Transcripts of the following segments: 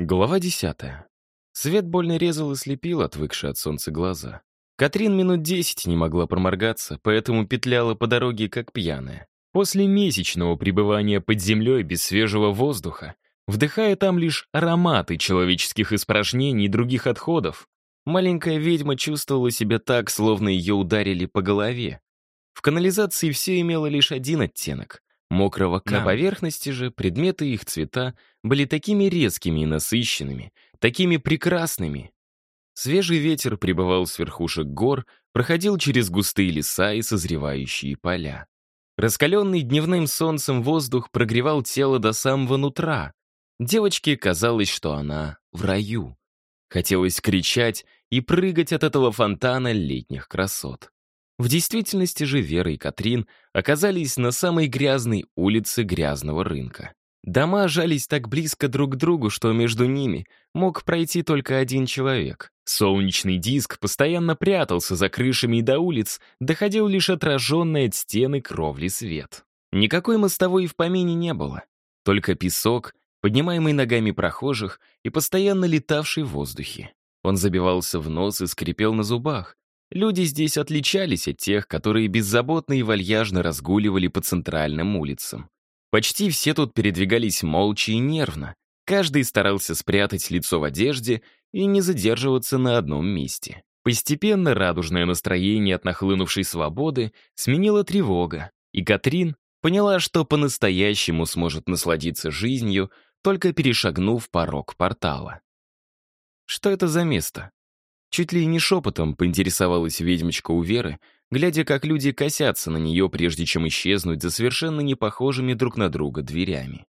Глава десятая. Свет больно резал и слепил отвыкшие от солнца глаза. Катрин минут десять не могла проморгаться, поэтому петляла по дороге как пьяная. После месячного пребывания под землей без свежего воздуха, вдыхая там лишь ароматы человеческих испражнений и других отходов, маленькая ведьма чувствовала себя так, словно ее ударили по голове. В канализации все имело лишь один оттенок мокрого камня. На поверхности же предметы и их цвета были такими резкими и насыщенными, такими прекрасными. Свежий ветер прибывал с верхушек гор, проходил через густые леса и созревающие поля. Раскаленный дневным солнцем воздух прогревал тело до самого нутра. Девочке казалось, что она в раю. Хотелось кричать и прыгать от этого фонтана летних красот. В действительности же Вера и Катрин оказались на самой грязной улице грязного рынка. Дома жались так близко друг к другу, что между ними мог пройти только один человек. Солнечный диск постоянно прятался за крышами и до улиц, доходил лишь отраженный от стены кровли свет. Никакой мостовой в помине не было. Только песок, поднимаемый ногами прохожих и постоянно летавший в воздухе. Он забивался в нос и скрипел на зубах, Люди здесь отличались от тех, которые беззаботно и вальяжно разгуливали по центральным улицам. Почти все тут передвигались молча и нервно. Каждый старался спрятать лицо в одежде и не задерживаться на одном месте. Постепенно радужное настроение от нахлынувшей свободы сменила тревога, и Катрин поняла, что по-настоящему сможет насладиться жизнью, только перешагнув порог портала. Что это за место? Чуть ли не шепотом поинтересовалась ведьмочка у Веры, глядя, как люди косятся на нее, прежде чем исчезнуть за совершенно не похожими друг на друга дверями.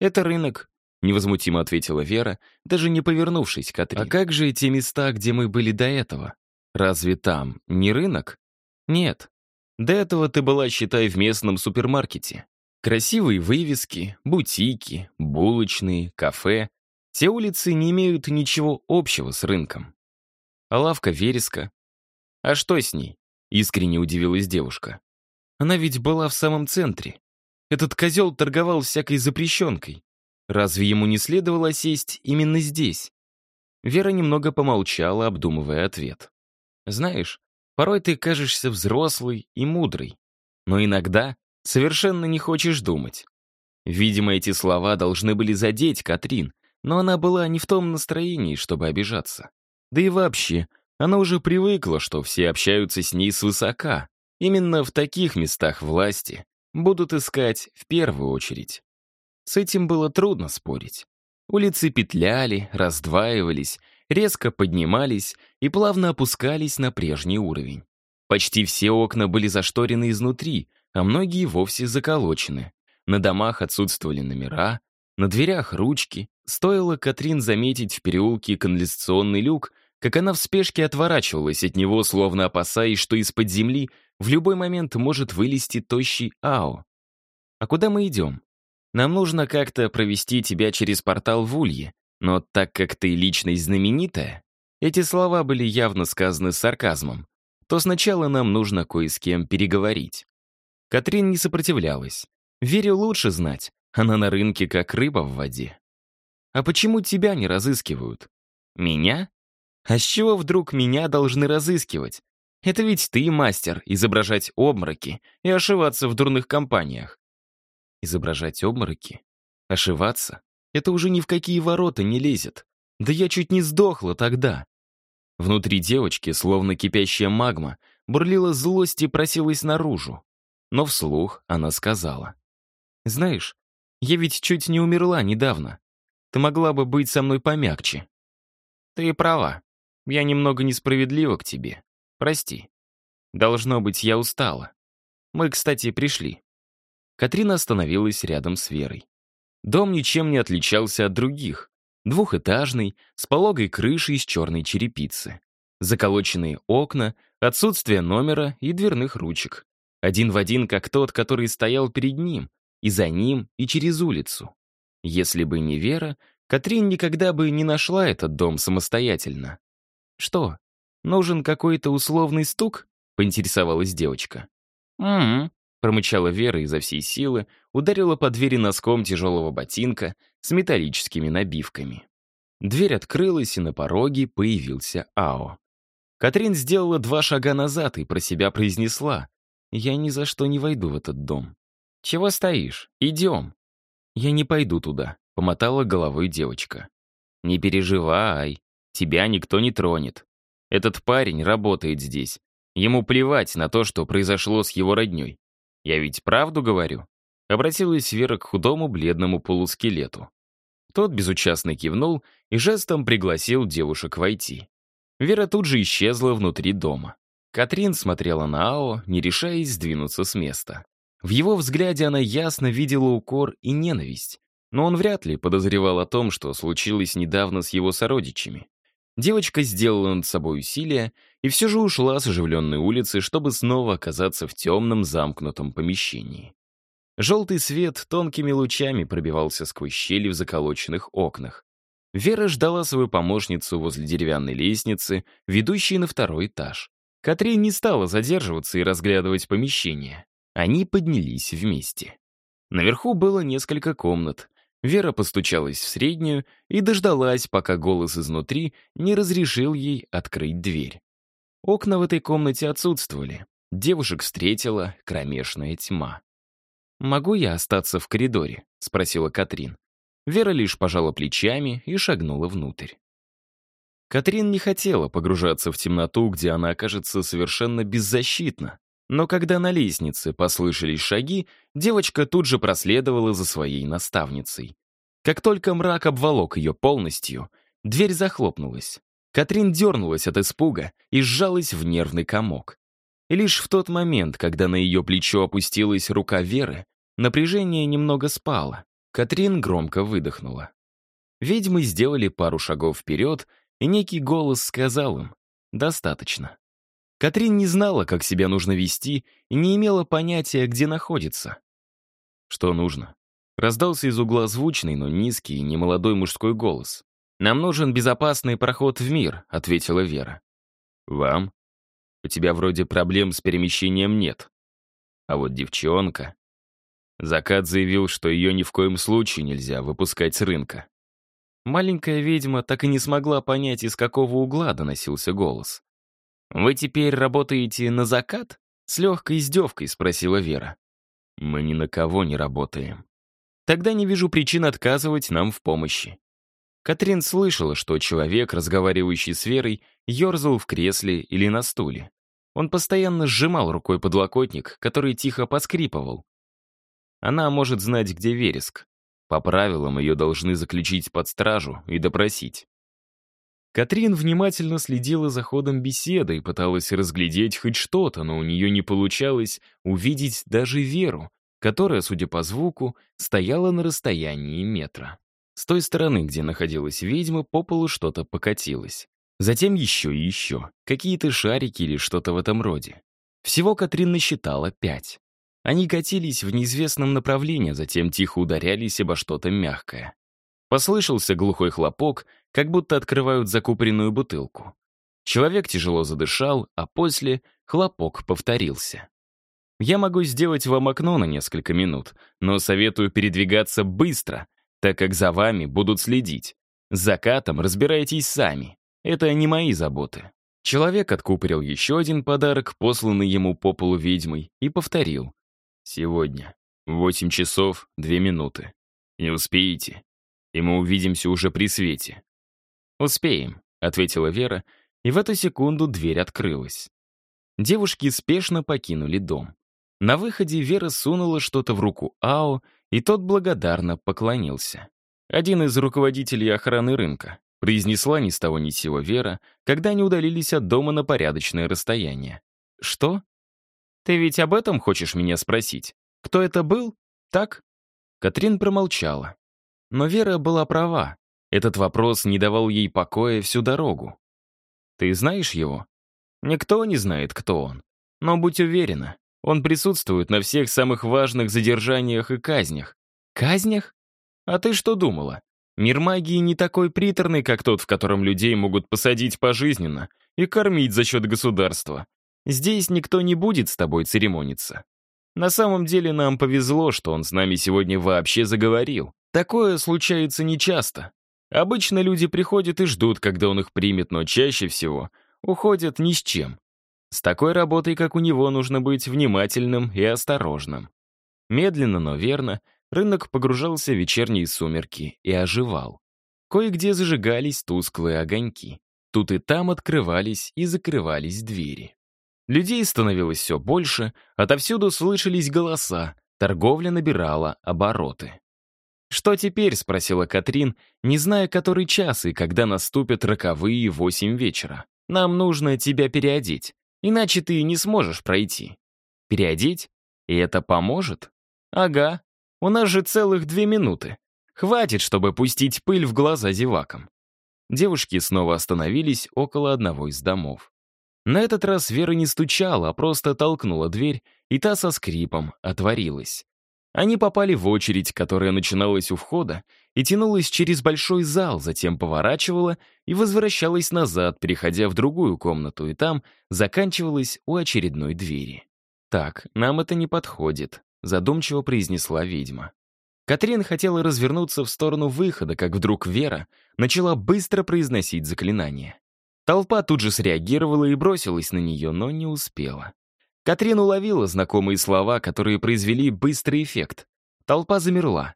«Это рынок», — невозмутимо ответила Вера, даже не повернувшись к Катрин. «А как же эти места, где мы были до этого? Разве там не рынок?» «Нет. До этого ты была, считай, в местном супермаркете. Красивые вывески, бутики, булочные, кафе. Те улицы не имеют ничего общего с рынком а лавка вереска. А что с ней? Искренне удивилась девушка. Она ведь была в самом центре. Этот козел торговал всякой запрещенкой. Разве ему не следовало сесть именно здесь? Вера немного помолчала, обдумывая ответ. «Знаешь, порой ты кажешься взрослой и мудрой, но иногда совершенно не хочешь думать». Видимо, эти слова должны были задеть Катрин, но она была не в том настроении, чтобы обижаться. Да и вообще, она уже привыкла, что все общаются с ней свысока. Именно в таких местах власти будут искать в первую очередь. С этим было трудно спорить. Улицы петляли, раздваивались, резко поднимались и плавно опускались на прежний уровень. Почти все окна были зашторены изнутри, а многие вовсе заколочены. На домах отсутствовали номера, на дверях ручки. Стоило Катрин заметить в переулке канализационный люк, как она в спешке отворачивалась от него, словно опасаясь, что из-под земли в любой момент может вылезти тощий Ао. «А куда мы идем? Нам нужно как-то провести тебя через портал в Улье, но так как ты личность знаменитая...» Эти слова были явно сказаны с сарказмом. То сначала нам нужно кое с кем переговорить. Катрин не сопротивлялась. Верю лучше знать, она на рынке как рыба в воде. «А почему тебя не разыскивают?» «Меня?» А с чего вдруг меня должны разыскивать? Это ведь ты, мастер, изображать обмороки и ошиваться в дурных компаниях. Изображать обмороки? Ошиваться? Это уже ни в какие ворота не лезет. Да я чуть не сдохла тогда. Внутри девочки, словно кипящая магма, бурлила злость и просилась наружу. Но вслух она сказала. «Знаешь, я ведь чуть не умерла недавно. Ты могла бы быть со мной помягче». «Ты права. Я немного несправедлива к тебе. Прости. Должно быть, я устала. Мы, кстати, пришли». Катрина остановилась рядом с Верой. Дом ничем не отличался от других. Двухэтажный, с пологой крышей из черной черепицы. Заколоченные окна, отсутствие номера и дверных ручек. Один в один, как тот, который стоял перед ним, и за ним, и через улицу. Если бы не Вера, Катрин никогда бы не нашла этот дом самостоятельно. «Что, нужен какой-то условный стук?» — поинтересовалась девочка. «Угу», — промычала Вера изо всей силы, ударила по двери носком тяжелого ботинка с металлическими набивками. Дверь открылась, и на пороге появился Ао. Катрин сделала два шага назад и про себя произнесла. «Я ни за что не войду в этот дом». «Чего стоишь? Идем». «Я не пойду туда», — помотала головой девочка. «Не переживай, тебя никто не тронет. Этот парень работает здесь. Ему плевать на то, что произошло с его родней. Я ведь правду говорю?» Обратилась Вера к худому бледному полускелету. Тот безучастно кивнул и жестом пригласил девушек войти. Вера тут же исчезла внутри дома. Катрин смотрела на Ао, не решаясь сдвинуться с места. В его взгляде она ясно видела укор и ненависть, но он вряд ли подозревал о том, что случилось недавно с его сородичами. Девочка сделала над собой усилие и все же ушла с оживленной улицы, чтобы снова оказаться в темном замкнутом помещении. Желтый свет тонкими лучами пробивался сквозь щели в заколоченных окнах. Вера ждала свою помощницу возле деревянной лестницы, ведущей на второй этаж. Катрин не стала задерживаться и разглядывать помещение. Они поднялись вместе. Наверху было несколько комнат. Вера постучалась в среднюю и дождалась, пока голос изнутри не разрешил ей открыть дверь. Окна в этой комнате отсутствовали. Девушек встретила кромешная тьма. «Могу я остаться в коридоре?» — спросила Катрин. Вера лишь пожала плечами и шагнула внутрь. Катрин не хотела погружаться в темноту, где она окажется совершенно беззащитна. Но когда на лестнице послышались шаги, девочка тут же проследовала за своей наставницей. Как только мрак обволок ее полностью, дверь захлопнулась. Катрин дернулась от испуга и сжалась в нервный комок. И лишь в тот момент, когда на ее плечо опустилась рука Веры, напряжение немного спало. Катрин громко выдохнула. Ведьмы сделали пару шагов вперед, и некий голос сказал им «достаточно». Катрин не знала, как себя нужно вести, и не имела понятия, где находится. «Что нужно?» Раздался из угла звучный, но низкий и немолодой мужской голос. «Нам нужен безопасный проход в мир», — ответила Вера. «Вам? У тебя вроде проблем с перемещением нет. А вот девчонка...» Закат заявил, что ее ни в коем случае нельзя выпускать с рынка. Маленькая ведьма так и не смогла понять, из какого угла доносился голос. «Вы теперь работаете на закат?» — с легкой издевкой спросила Вера. «Мы ни на кого не работаем». «Тогда не вижу причин отказывать нам в помощи». Катрин слышала, что человек, разговаривающий с Верой, ерзал в кресле или на стуле. Он постоянно сжимал рукой подлокотник, который тихо поскрипывал, она может знать, где вереск. По правилам ее должны заключить под стражу и допросить. Катрин внимательно следила за ходом беседы и пыталась разглядеть хоть что-то, но у нее не получалось увидеть даже Веру, которая, судя по звуку, стояла на расстоянии метра. С той стороны, где находилась ведьма, по полу что-то покатилось. Затем еще и еще. Какие-то шарики или что-то в этом роде. Всего Катрин насчитала пять. Они катились в неизвестном направлении, затем тихо ударялись обо что-то мягкое. Послышался глухой хлопок, как будто открывают закупоренную бутылку. Человек тяжело задышал, а после хлопок повторился. Я могу сделать вам окно на несколько минут, но советую передвигаться быстро, так как за вами будут следить. С закатом разбирайтесь сами. Это не мои заботы. Человек откупорил еще один подарок, посланный ему по полу ведьмой, и повторил. Сегодня. Восемь часов, две минуты. Не успеете? И мы увидимся уже при свете. «Успеем», — ответила Вера, и в эту секунду дверь открылась. Девушки спешно покинули дом. На выходе Вера сунула что-то в руку Ао, и тот благодарно поклонился. Один из руководителей охраны рынка произнесла ни с того ни сего Вера, когда они удалились от дома на порядочное расстояние. «Что?» Ты ведь об этом хочешь меня спросить? Кто это был? Так?» Катрин промолчала. Но Вера была права. Этот вопрос не давал ей покоя всю дорогу. «Ты знаешь его?» «Никто не знает, кто он. Но будь уверена, он присутствует на всех самых важных задержаниях и казнях». «Казнях? А ты что думала? Мир магии не такой приторный, как тот, в котором людей могут посадить пожизненно и кормить за счет государства. Здесь никто не будет с тобой церемониться. На самом деле нам повезло, что он с нами сегодня вообще заговорил. Такое случается нечасто. Обычно люди приходят и ждут, когда он их примет, но чаще всего уходят ни с чем. С такой работой, как у него, нужно быть внимательным и осторожным. Медленно, но верно, рынок погружался в вечерние сумерки и оживал. Кое-где зажигались тусклые огоньки. Тут и там открывались и закрывались двери. Людей становилось все больше, отовсюду слышались голоса, торговля набирала обороты. «Что теперь?» — спросила Катрин, не зная, который час и когда наступят роковые восемь вечера. «Нам нужно тебя переодеть, иначе ты не сможешь пройти». «Переодеть? И это поможет?» «Ага, у нас же целых две минуты. Хватит, чтобы пустить пыль в глаза зевакам». Девушки снова остановились около одного из домов. На этот раз Вера не стучала, а просто толкнула дверь, и та со скрипом отворилась. Они попали в очередь, которая начиналась у входа и тянулась через большой зал, затем поворачивала и возвращалась назад, переходя в другую комнату, и там заканчивалась у очередной двери. «Так, нам это не подходит», — задумчиво произнесла ведьма. Катрин хотела развернуться в сторону выхода, как вдруг Вера начала быстро произносить заклинание. Толпа тут же среагировала и бросилась на нее, но не успела. Катрин уловила знакомые слова, которые произвели быстрый эффект. Толпа замерла.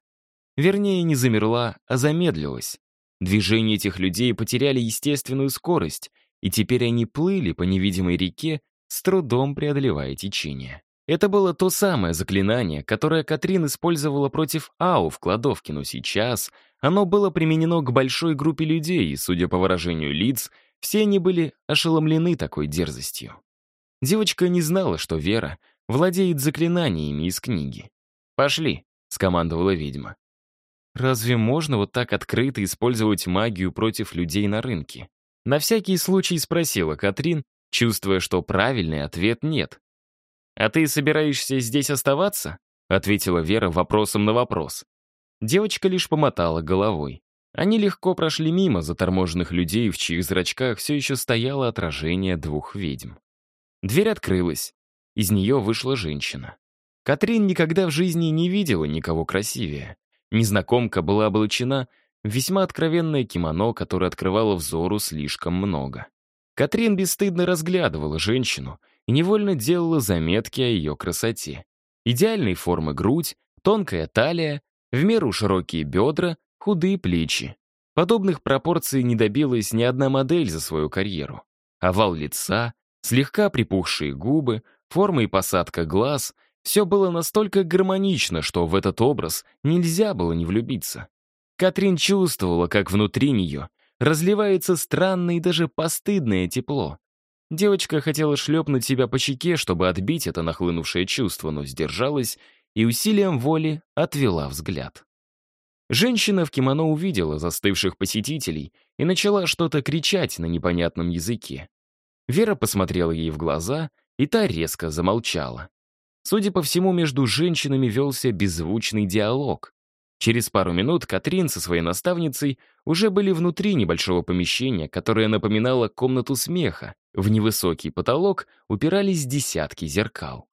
Вернее, не замерла, а замедлилась. Движения этих людей потеряли естественную скорость, и теперь они плыли по невидимой реке, с трудом преодолевая течение. Это было то самое заклинание, которое Катрин использовала против Ау в кладовке, но сейчас оно было применено к большой группе людей, и, судя по выражению лиц, все они были ошеломлены такой дерзостью. Девочка не знала, что Вера владеет заклинаниями из книги. «Пошли», — скомандовала ведьма. «Разве можно вот так открыто использовать магию против людей на рынке?» На всякий случай спросила Катрин, чувствуя, что правильный ответ нет. «А ты собираешься здесь оставаться?» — ответила Вера вопросом на вопрос. Девочка лишь помотала головой. Они легко прошли мимо заторможенных людей, в чьих зрачках все еще стояло отражение двух ведьм. Дверь открылась. Из нее вышла женщина. Катрин никогда в жизни не видела никого красивее. Незнакомка была облачена в весьма откровенное кимоно, которое открывало взору слишком много. Катрин бесстыдно разглядывала женщину и невольно делала заметки о ее красоте. Идеальной формы грудь, тонкая талия, в меру широкие бедра, худые плечи. Подобных пропорций не добилась ни одна модель за свою карьеру. Овал лица, Слегка припухшие губы, форма и посадка глаз — все было настолько гармонично, что в этот образ нельзя было не влюбиться. Катрин чувствовала, как внутри нее разливается странное и даже постыдное тепло. Девочка хотела шлепнуть себя по щеке, чтобы отбить это нахлынувшее чувство, но сдержалась и усилием воли отвела взгляд. Женщина в кимоно увидела застывших посетителей и начала что-то кричать на непонятном языке. Вера посмотрела ей в глаза, и та резко замолчала. Судя по всему, между женщинами велся беззвучный диалог. Через пару минут Катрин со своей наставницей уже были внутри небольшого помещения, которое напоминало комнату смеха. В невысокий потолок упирались десятки зеркал.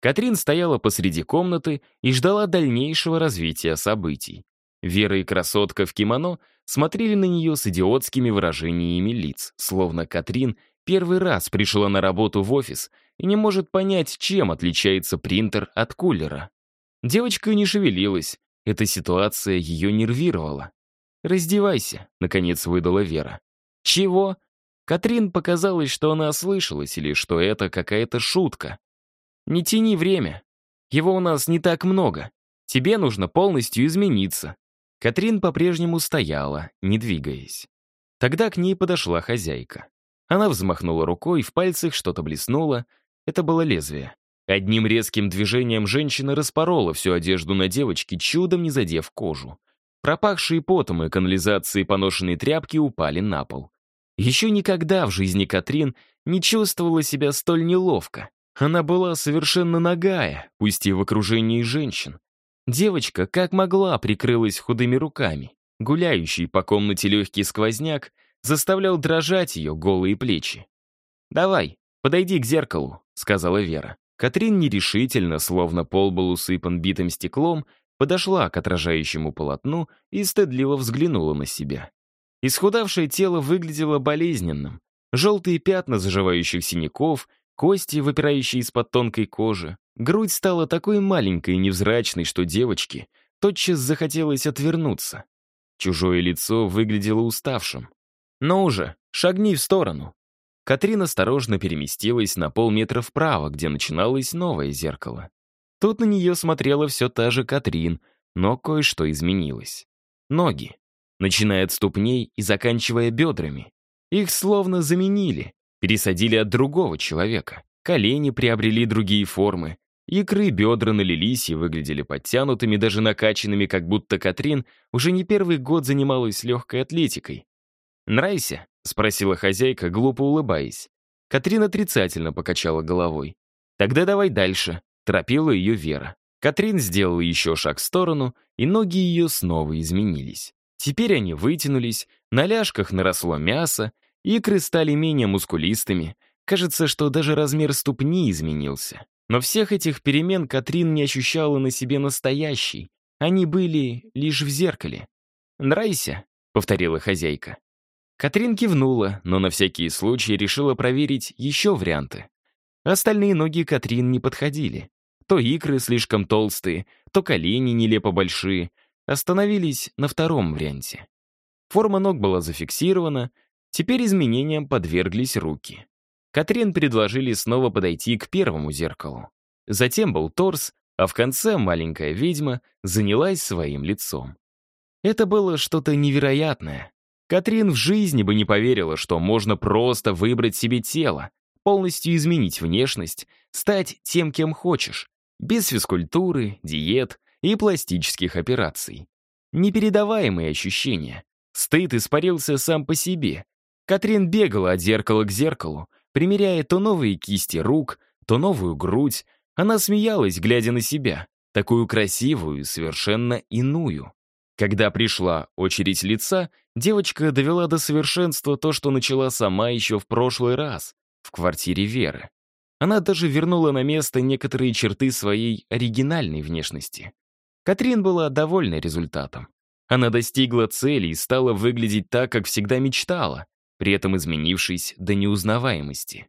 Катрин стояла посреди комнаты и ждала дальнейшего развития событий. Вера и красотка в кимоно смотрели на нее с идиотскими выражениями лиц, словно Катрин Первый раз пришла на работу в офис и не может понять, чем отличается принтер от кулера. Девочка не шевелилась, эта ситуация ее нервировала. «Раздевайся», — наконец выдала Вера. «Чего?» Катрин показалось, что она ослышалась или что это какая-то шутка. «Не тяни время. Его у нас не так много. Тебе нужно полностью измениться». Катрин по-прежнему стояла, не двигаясь. Тогда к ней подошла хозяйка. Она взмахнула рукой, в пальцах что-то блеснуло. Это было лезвие. Одним резким движением женщина распорола всю одежду на девочке, чудом не задев кожу. Пропахшие потом и канализацией поношенные тряпки упали на пол. Еще никогда в жизни Катрин не чувствовала себя столь неловко. Она была совершенно нагая, пусть и в окружении женщин. Девочка, как могла, прикрылась худыми руками. Гуляющий по комнате легкий сквозняк заставлял дрожать ее голые плечи. «Давай, подойди к зеркалу», — сказала Вера. Катрин нерешительно, словно пол был усыпан битым стеклом, подошла к отражающему полотну и стыдливо взглянула на себя. Исхудавшее тело выглядело болезненным. Желтые пятна заживающих синяков, кости, выпирающие из-под тонкой кожи. Грудь стала такой маленькой и невзрачной, что девочке тотчас захотелось отвернуться. Чужое лицо выглядело уставшим. «Ну уже, шагни в сторону». Катрин осторожно переместилась на полметра вправо, где начиналось новое зеркало. Тут на нее смотрела все та же Катрин, но кое-что изменилось. Ноги, начиная от ступней и заканчивая бедрами. Их словно заменили, пересадили от другого человека. Колени приобрели другие формы, Икры и бедра налились и выглядели подтянутыми, даже накачанными, как будто Катрин уже не первый год занималась легкой атлетикой. «Нравится?» — спросила хозяйка, глупо улыбаясь. Катрин отрицательно покачала головой. «Тогда давай дальше», — торопила ее Вера. Катрин сделала еще шаг в сторону, и ноги ее снова изменились. Теперь они вытянулись, на ляжках наросло мясо, икры стали менее мускулистыми. Кажется, что даже размер ступни изменился. Но всех этих перемен Катрин не ощущала на себе настоящей. Они были лишь в зеркале. «Нравится?» — повторила хозяйка. Катрин кивнула, но на всякий случай решила проверить еще варианты. Остальные ноги Катрин не подходили. То икры слишком толстые, то колени нелепо большие. Остановились на втором варианте. Форма ног была зафиксирована, теперь изменениям подверглись руки. Катрин предложили снова подойти к первому зеркалу. Затем был торс, а в конце маленькая ведьма занялась своим лицом. Это было что-то невероятное. Катрин в жизни бы не поверила, что можно просто выбрать себе тело, полностью изменить внешность, стать тем, кем хочешь, без физкультуры, диет и пластических операций. Непередаваемые ощущения. Стыд испарился сам по себе. Катрин бегала от зеркала к зеркалу, Примеряя то новые кисти рук, то новую грудь, она смеялась, глядя на себя, такую красивую совершенно иную. Когда пришла очередь лица, девочка довела до совершенства то, что начала сама еще в прошлый раз, в квартире Веры. Она даже вернула на место некоторые черты своей оригинальной внешности. Катрин была довольна результатом. Она достигла цели и стала выглядеть так, как всегда мечтала, при этом изменившись до неузнаваемости.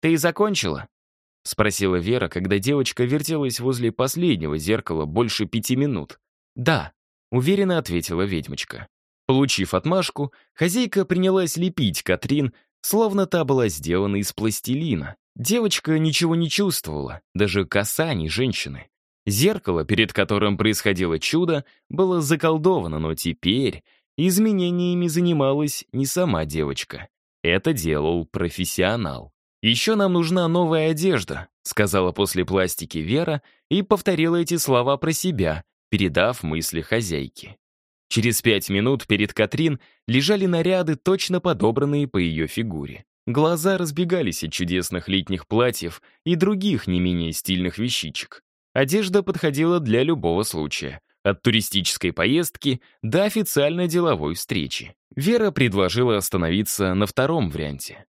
«Ты закончила?» — спросила Вера, когда девочка вертелась возле последнего зеркала больше пяти минут. «Да», — уверенно ответила ведьмочка. Получив отмашку, хозяйка принялась лепить Катрин, словно та была сделана из пластилина. Девочка ничего не чувствовала, даже касаний женщины. Зеркало, перед которым происходило чудо, было заколдовано, но теперь Изменениями занималась не сама девочка. Это делал профессионал. «Еще нам нужна новая одежда», сказала после пластики Вера и повторила эти слова про себя, передав мысли хозяйке. Через пять минут перед Катрин лежали наряды, точно подобранные по ее фигуре. Глаза разбегались от чудесных летних платьев и других не менее стильных вещичек. Одежда подходила для любого случая. От туристической поездки до официальной деловой встречи. Вера предложила остановиться на втором варианте.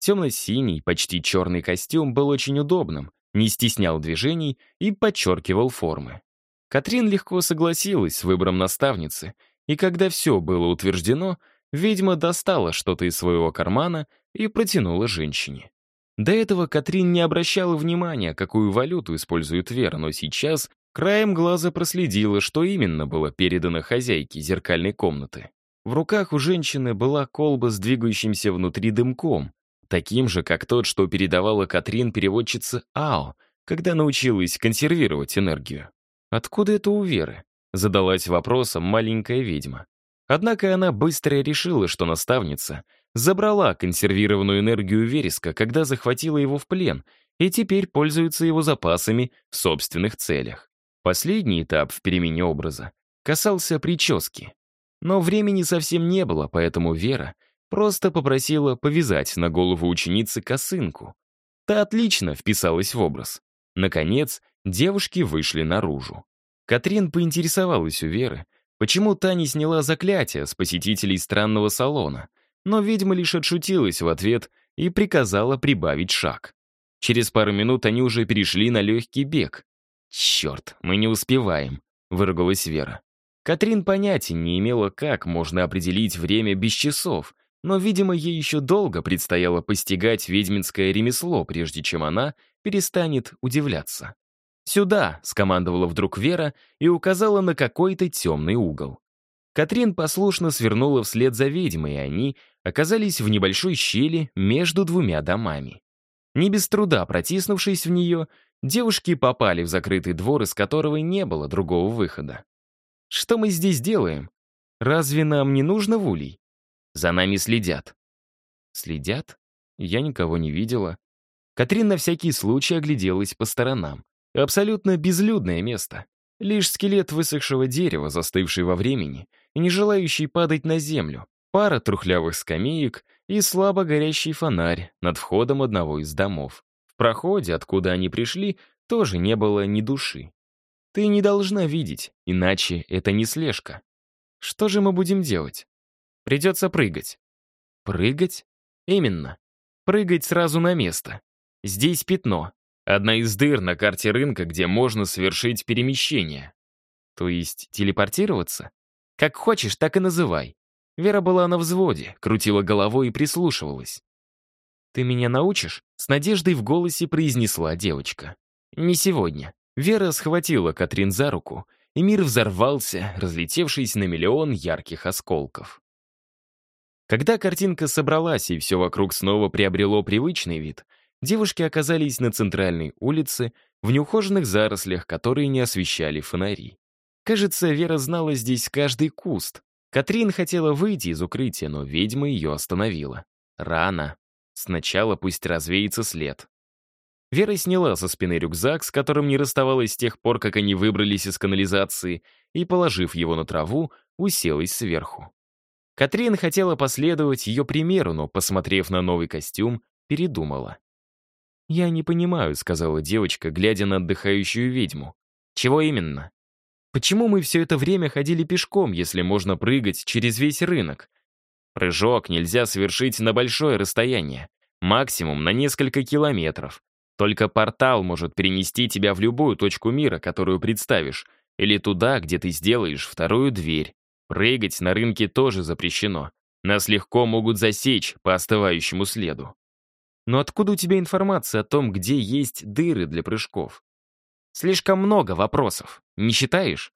Темно-синий, почти черный костюм был очень удобным, не стеснял движений и подчеркивал формы. Катрин легко согласилась с выбором наставницы, и когда все было утверждено, ведьма достала что-то из своего кармана и протянула женщине. До этого Катрин не обращала внимания, какую валюту использует Вера, но сейчас Краем глаза проследила, что именно было передано хозяйке зеркальной комнаты. В руках у женщины была колба с двигающимся внутри дымком, таким же, как тот, что передавала Катрин переводчица Ао, когда научилась консервировать энергию. «Откуда это у Веры?» — задалась вопросом маленькая ведьма. Однако она быстро решила, что наставница забрала консервированную энергию вереска, когда захватила его в плен, и теперь пользуется его запасами в собственных целях. Последний этап в перемене образа касался прически. Но времени совсем не было, поэтому Вера просто попросила повязать на голову ученицы косынку. Та отлично вписалась в образ. Наконец, девушки вышли наружу. Катрин поинтересовалась у Веры, почему та не сняла заклятие с посетителей странного салона, но ведьма лишь отшутилась в ответ и приказала прибавить шаг. Через пару минут они уже перешли на легкий бег, «Черт, мы не успеваем», — выругалась Вера. Катрин понятия не имела, как можно определить время без часов, но, видимо, ей еще долго предстояло постигать ведьминское ремесло, прежде чем она перестанет удивляться. «Сюда!» — скомандовала вдруг Вера и указала на какой-то темный угол. Катрин послушно свернула вслед за ведьмой, и они оказались в небольшой щели между двумя домами. Не без труда протиснувшись в нее, девушки попали в закрытый двор, из которого не было другого выхода. «Что мы здесь делаем? Разве нам не нужно в улей?» За нами следят. Следят? Я никого не видела. Катрин на всякий случай огляделась по сторонам. Абсолютно безлюдное место. Лишь скелет высохшего дерева, застывший во времени и не желающий падать на землю. Пара трухлявых скамеек и слабо горящий фонарь над входом одного из домов. В проходе, откуда они пришли, тоже не было ни души. Ты не должна видеть, иначе это не слежка. Что же мы будем делать? Придется прыгать. Прыгать? Именно. Прыгать сразу на место. Здесь пятно. Одна из дыр на карте рынка, где можно совершить перемещение. То есть телепортироваться? Как хочешь, так и называй. Вера была на взводе, крутила головой и прислушивалась. «Ты меня научишь?» — с надеждой в голосе произнесла девочка. «Не сегодня». Вера схватила Катрин за руку, и мир взорвался, разлетевшись на миллион ярких осколков. Когда картинка собралась и все вокруг снова приобрело привычный вид, девушки оказались на центральной улице, в неухоженных зарослях, которые не освещали фонари. Кажется, Вера знала здесь каждый куст. Катрин хотела выйти из укрытия, но ведьма ее остановила. Рано. Сначала пусть развеется след. Вера сняла со спины рюкзак, с которым не расставалась с тех пор, как они выбрались из канализации, и, положив его на траву, уселась сверху. Катрин хотела последовать ее примеру, но, посмотрев на новый костюм, передумала. «Я не понимаю», — сказала девочка, глядя на отдыхающую ведьму. «Чего именно? Почему мы все это время ходили пешком, если можно прыгать через весь рынок? Прыжок нельзя совершить на большое расстояние, максимум на несколько километров. Только портал может перенести тебя в любую точку мира, которую представишь, или туда, где ты сделаешь вторую дверь. Прыгать на рынке тоже запрещено. Нас легко могут засечь по остывающему следу. Но откуда у тебя информация о том, где есть дыры для прыжков? Слишком много вопросов, не считаешь?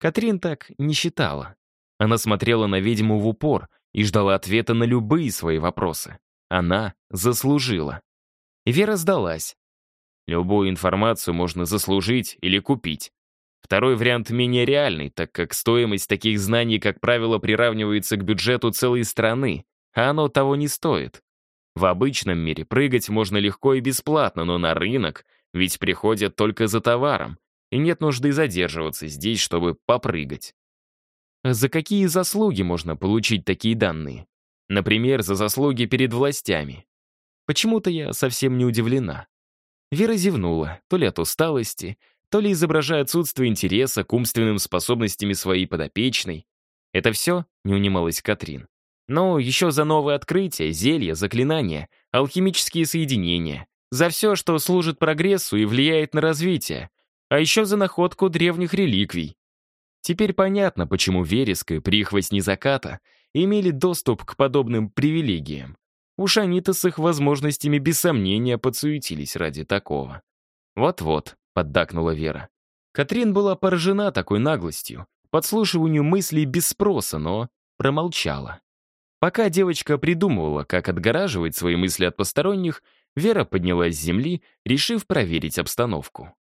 Катрин так не считала. Она смотрела на ведьму в упор и ждала ответа на любые свои вопросы. Она заслужила. Вера сдалась. Любую информацию можно заслужить или купить. Второй вариант менее реальный, так как стоимость таких знаний, как правило, приравнивается к бюджету целой страны, а оно того не стоит. В обычном мире прыгать можно легко и бесплатно, но на рынок ведь приходят только за товаром, и нет нужды задерживаться здесь, чтобы попрыгать. За какие заслуги можно получить такие данные? Например, за заслуги перед властями. Почему-то я совсем не удивлена. Вера зевнула, то ли от усталости, то ли изображая отсутствие интереса к умственным способностям своей подопечной. Это все, не унималась Катрин. Но еще за новые открытия, зелья, заклинания, алхимические соединения. За все, что служит прогрессу и влияет на развитие. А еще за находку древних реликвий. Теперь понятно, почему Вереск и прихвостни заката имели доступ к подобным привилегиям. Уж они-то с их возможностями без сомнения подсуетились ради такого. Вот-вот, поддакнула Вера. Катрин была поражена такой наглостью, подслушиванию мыслей без спроса, но промолчала. Пока девочка придумывала, как отгораживать свои мысли от посторонних, Вера поднялась с земли, решив проверить обстановку.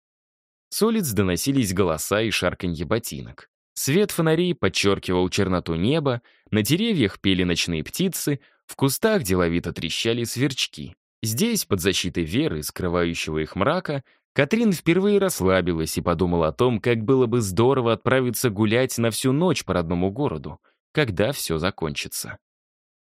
С улиц доносились голоса и шарканье ботинок. Свет фонарей подчеркивал черноту неба, на деревьях пели ночные птицы, в кустах деловито трещали сверчки. Здесь, под защитой Веры, скрывающего их мрака, Катрин впервые расслабилась и подумала о том, как было бы здорово отправиться гулять на всю ночь по родному городу, когда все закончится.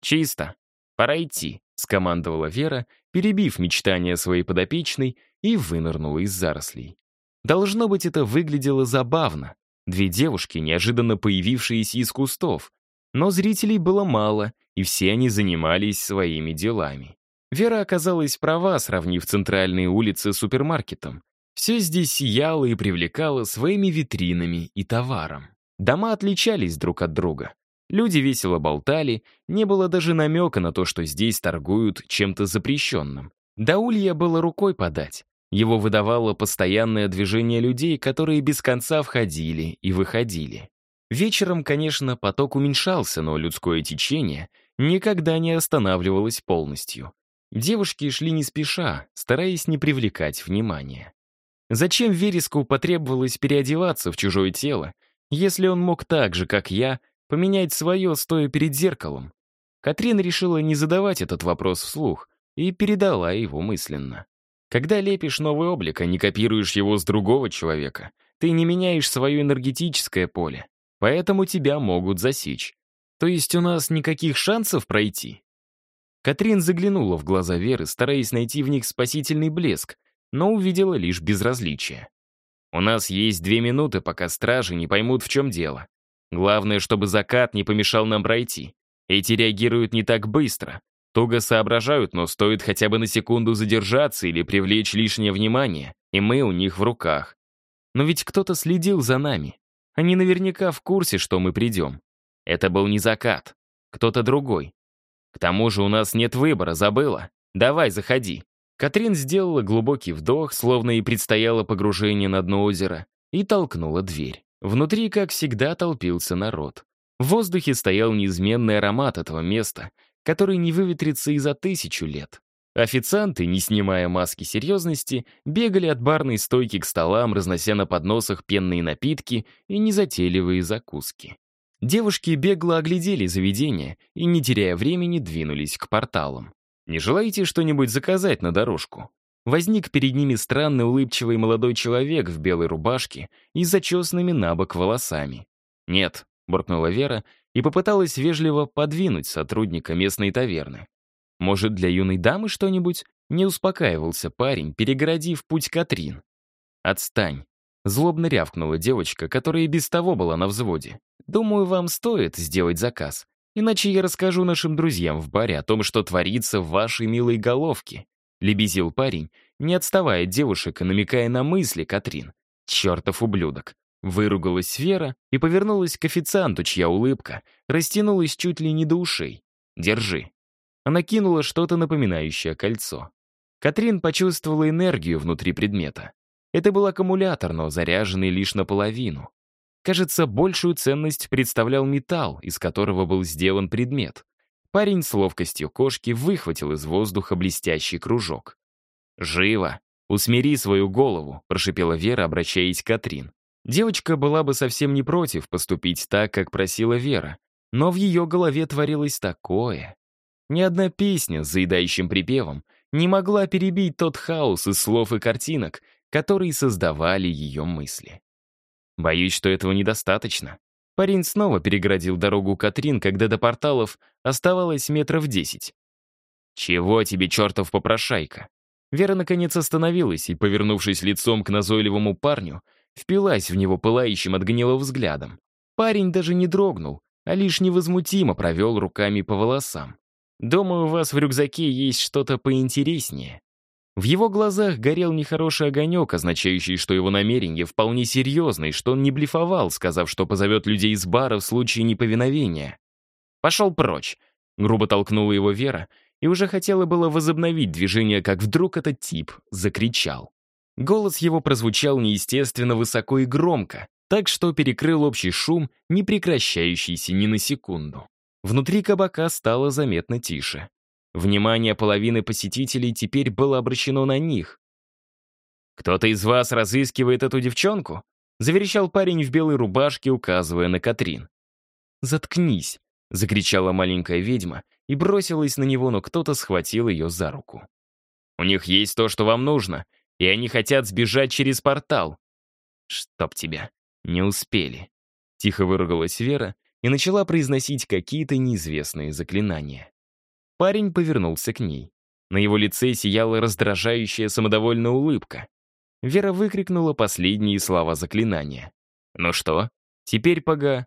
«Чисто. Пора идти», — скомандовала Вера, перебив мечтания своей подопечной, и вынырнула из зарослей. Должно быть, это выглядело забавно. Две девушки, неожиданно появившиеся из кустов. Но зрителей было мало, и все они занимались своими делами. Вера оказалась права, сравнив центральные улицы с супермаркетом. Все здесь сияло и привлекало своими витринами и товаром. Дома отличались друг от друга. Люди весело болтали, не было даже намека на то, что здесь торгуют чем-то запрещенным. До Улья было рукой подать. Его выдавало постоянное движение людей, которые без конца входили и выходили. Вечером, конечно, поток уменьшался, но людское течение никогда не останавливалось полностью. Девушки шли не спеша, стараясь не привлекать внимания. Зачем Вереску потребовалось переодеваться в чужое тело, если он мог так же, как я, поменять свое, стоя перед зеркалом? Катрин решила не задавать этот вопрос вслух и передала его мысленно. Когда лепишь новый облик, а не копируешь его с другого человека, ты не меняешь свое энергетическое поле, поэтому тебя могут засечь. То есть у нас никаких шансов пройти? Катрин заглянула в глаза Веры, стараясь найти в них спасительный блеск, но увидела лишь безразличие. «У нас есть две минуты, пока стражи не поймут, в чем дело. Главное, чтобы закат не помешал нам пройти. Эти реагируют не так быстро. Туго соображают, но стоит хотя бы на секунду задержаться или привлечь лишнее внимание, и мы у них в руках. Но ведь кто-то следил за нами. Они наверняка в курсе, что мы придем. Это был не закат. Кто-то другой. К тому же у нас нет выбора, забыла? Давай, заходи. Катрин сделала глубокий вдох, словно и предстояло погружение на дно озера, и толкнула дверь. Внутри, как всегда, толпился народ. В воздухе стоял неизменный аромат этого места, который не выветрится и за тысячу лет. Официанты, не снимая маски серьезности, бегали от барной стойки к столам, разнося на подносах пенные напитки и незатейливые закуски. Девушки бегло оглядели заведение и, не теряя времени, двинулись к порталам. «Не желаете что-нибудь заказать на дорожку?» Возник перед ними странный улыбчивый молодой человек в белой рубашке и зачесанными на бок волосами. «Нет», — буркнула Вера и попыталась вежливо подвинуть сотрудника местной таверны. «Может, для юной дамы что-нибудь?» Не успокаивался парень, перегородив путь Катрин. «Отстань!» — злобно рявкнула девочка, которая и без того была на взводе. «Думаю, вам стоит сделать заказ, иначе я расскажу нашим друзьям в баре о том, что творится в вашей милой головке», — лебезил парень, не отставая от девушек и намекая на мысли Катрин. «Чертов ублюдок!» Выругалась Вера и повернулась к официанту, чья улыбка растянулась чуть ли не до ушей. «Держи». Она кинула что-то напоминающее кольцо. Катрин почувствовала энергию внутри предмета. Это был аккумулятор, но заряженный лишь наполовину. Кажется, большую ценность представлял металл, из которого был сделан предмет. Парень с ловкостью кошки выхватил из воздуха блестящий кружок. «Живо! Усмири свою голову!» — прошипела Вера, обращаясь к Катрин. Девочка была бы совсем не против поступить так, как просила Вера, но в ее голове творилось такое. Ни одна песня с заедающим припевом не могла перебить тот хаос из слов и картинок, которые создавали ее мысли. Боюсь, что этого недостаточно. Парень снова переградил дорогу Катрин, когда до порталов оставалось метров десять. «Чего тебе, чертов попрошайка?» Вера наконец остановилась и, повернувшись лицом к назойливому парню, впилась в него пылающим от гнева взглядом. Парень даже не дрогнул, а лишь невозмутимо провел руками по волосам. «Думаю, у вас в рюкзаке есть что-то поинтереснее». В его глазах горел нехороший огонек, означающий, что его намерение вполне серьезное, что он не блефовал, сказав, что позовет людей из бара в случае неповиновения. «Пошел прочь!» — грубо толкнула его Вера и уже хотела было возобновить движение, как вдруг этот тип закричал. Голос его прозвучал неестественно высоко и громко, так что перекрыл общий шум, не прекращающийся ни на секунду. Внутри кабака стало заметно тише. Внимание половины посетителей теперь было обращено на них. «Кто-то из вас разыскивает эту девчонку?» — заверещал парень в белой рубашке, указывая на Катрин. «Заткнись!» — закричала маленькая ведьма и бросилась на него, но кто-то схватил ее за руку. «У них есть то, что вам нужно и они хотят сбежать через портал. Чтоб тебя, не успели. Тихо выругалась Вера и начала произносить какие-то неизвестные заклинания. Парень повернулся к ней. На его лице сияла раздражающая самодовольная улыбка. Вера выкрикнула последние слова заклинания. «Ну что, теперь пога...»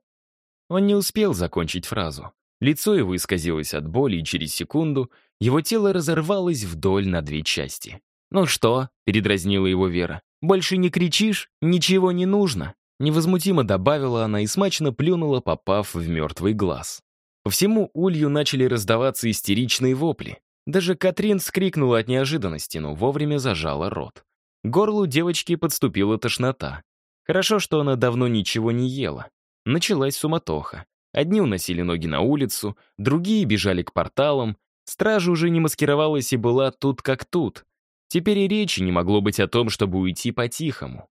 Он не успел закончить фразу. Лицо его исказилось от боли, и через секунду его тело разорвалось вдоль на две части. «Ну что?» — передразнила его Вера. «Больше не кричишь? Ничего не нужно?» Невозмутимо добавила она и смачно плюнула, попав в мертвый глаз. По всему улью начали раздаваться истеричные вопли. Даже Катрин скрикнула от неожиданности, но вовремя зажала рот. К горлу девочки подступила тошнота. Хорошо, что она давно ничего не ела. Началась суматоха. Одни уносили ноги на улицу, другие бежали к порталам. Стража уже не маскировалась и была тут как тут. Теперь и речи не могло быть о том, чтобы уйти по-тихому.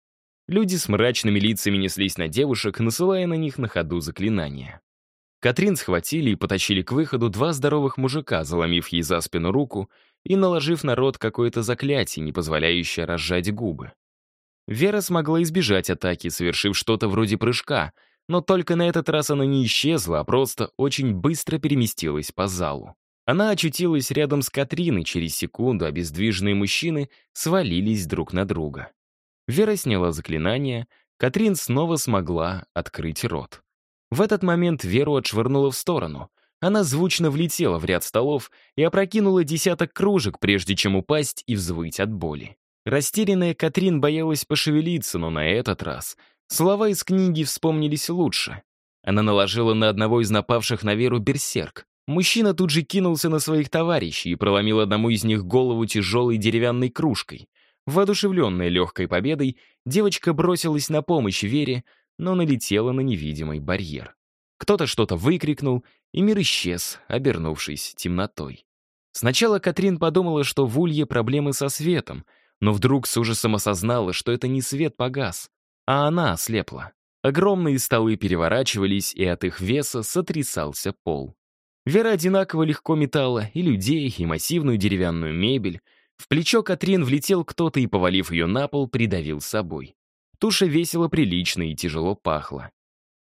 Люди с мрачными лицами неслись на девушек, насылая на них на ходу заклинания. Катрин схватили и потащили к выходу два здоровых мужика, заломив ей за спину руку и наложив на рот какое-то заклятие, не позволяющее разжать губы. Вера смогла избежать атаки, совершив что-то вроде прыжка, но только на этот раз она не исчезла, а просто очень быстро переместилась по залу. Она очутилась рядом с Катриной через секунду, а бездвижные мужчины свалились друг на друга. Вера сняла заклинание, Катрин снова смогла открыть рот. В этот момент Веру отшвырнула в сторону. Она звучно влетела в ряд столов и опрокинула десяток кружек, прежде чем упасть и взвыть от боли. Растерянная Катрин боялась пошевелиться, но на этот раз слова из книги вспомнились лучше. Она наложила на одного из напавших на Веру берсерк. Мужчина тут же кинулся на своих товарищей и проломил одному из них голову тяжелой деревянной кружкой. Воодушевленная легкой победой, девочка бросилась на помощь Вере, но налетела на невидимый барьер. Кто-то что-то выкрикнул, и мир исчез, обернувшись темнотой. Сначала Катрин подумала, что в Улье проблемы со светом, но вдруг с ужасом осознала, что это не свет погас, а она ослепла. Огромные столы переворачивались, и от их веса сотрясался пол. Вера одинаково легко метала и людей, и массивную деревянную мебель, в плечо Катрин влетел кто-то и, повалив ее на пол, придавил собой. Туша весила прилично и тяжело пахла.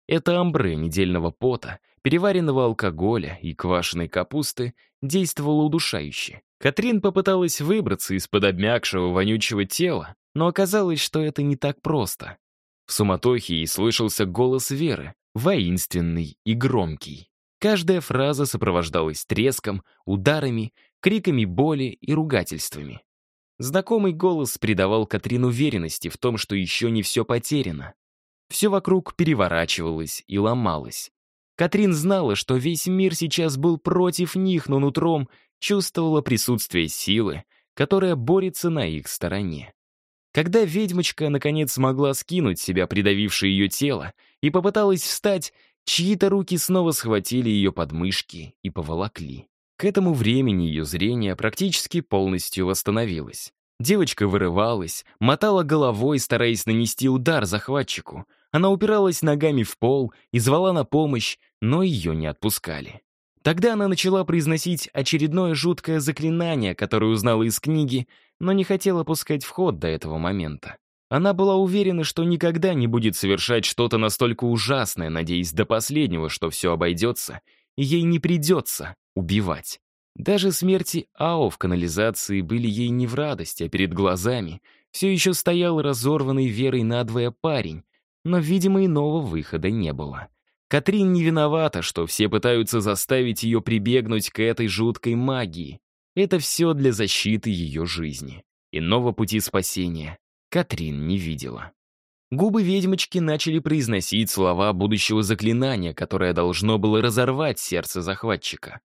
Это амбре недельного пота, переваренного алкоголя и квашеной капусты действовало удушающе. Катрин попыталась выбраться из-под обмякшего вонючего тела, но оказалось, что это не так просто. В суматохе ей слышался голос Веры, воинственный и громкий. Каждая фраза сопровождалась треском, ударами, криками боли и ругательствами. Знакомый голос придавал Катрин уверенности в том, что еще не все потеряно. Все вокруг переворачивалось и ломалось. Катрин знала, что весь мир сейчас был против них, но нутром чувствовала присутствие силы, которая борется на их стороне. Когда ведьмочка, наконец, смогла скинуть себя придавившее ее тело и попыталась встать, чьи-то руки снова схватили ее подмышки и поволокли. К этому времени ее зрение практически полностью восстановилось. Девочка вырывалась, мотала головой, стараясь нанести удар захватчику. Она упиралась ногами в пол и звала на помощь, но ее не отпускали. Тогда она начала произносить очередное жуткое заклинание, которое узнала из книги, но не хотела пускать в ход до этого момента. Она была уверена, что никогда не будет совершать что-то настолько ужасное, надеясь до последнего, что все обойдется, и ей не придется убивать. Даже смерти Ао в канализации были ей не в радость, а перед глазами все еще стоял разорванный верой надвое парень, но, видимо, иного выхода не было. Катрин не виновата, что все пытаются заставить ее прибегнуть к этой жуткой магии. Это все для защиты ее жизни. Иного пути спасения Катрин не видела. Губы ведьмочки начали произносить слова будущего заклинания, которое должно было разорвать сердце захватчика.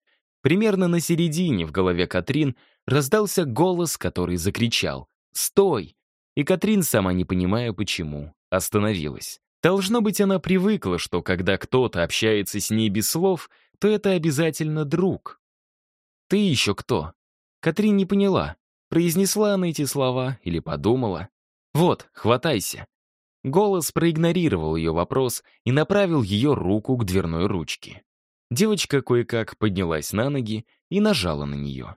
Примерно на середине в голове Катрин раздался голос, который закричал «Стой!» И Катрин, сама не понимая почему, остановилась. Должно быть, она привыкла, что когда кто-то общается с ней без слов, то это обязательно друг. «Ты еще кто?» Катрин не поняла, произнесла она эти слова или подумала. «Вот, хватайся». Голос проигнорировал ее вопрос и направил ее руку к дверной ручке. Девочка кое-как поднялась на ноги и нажала на нее.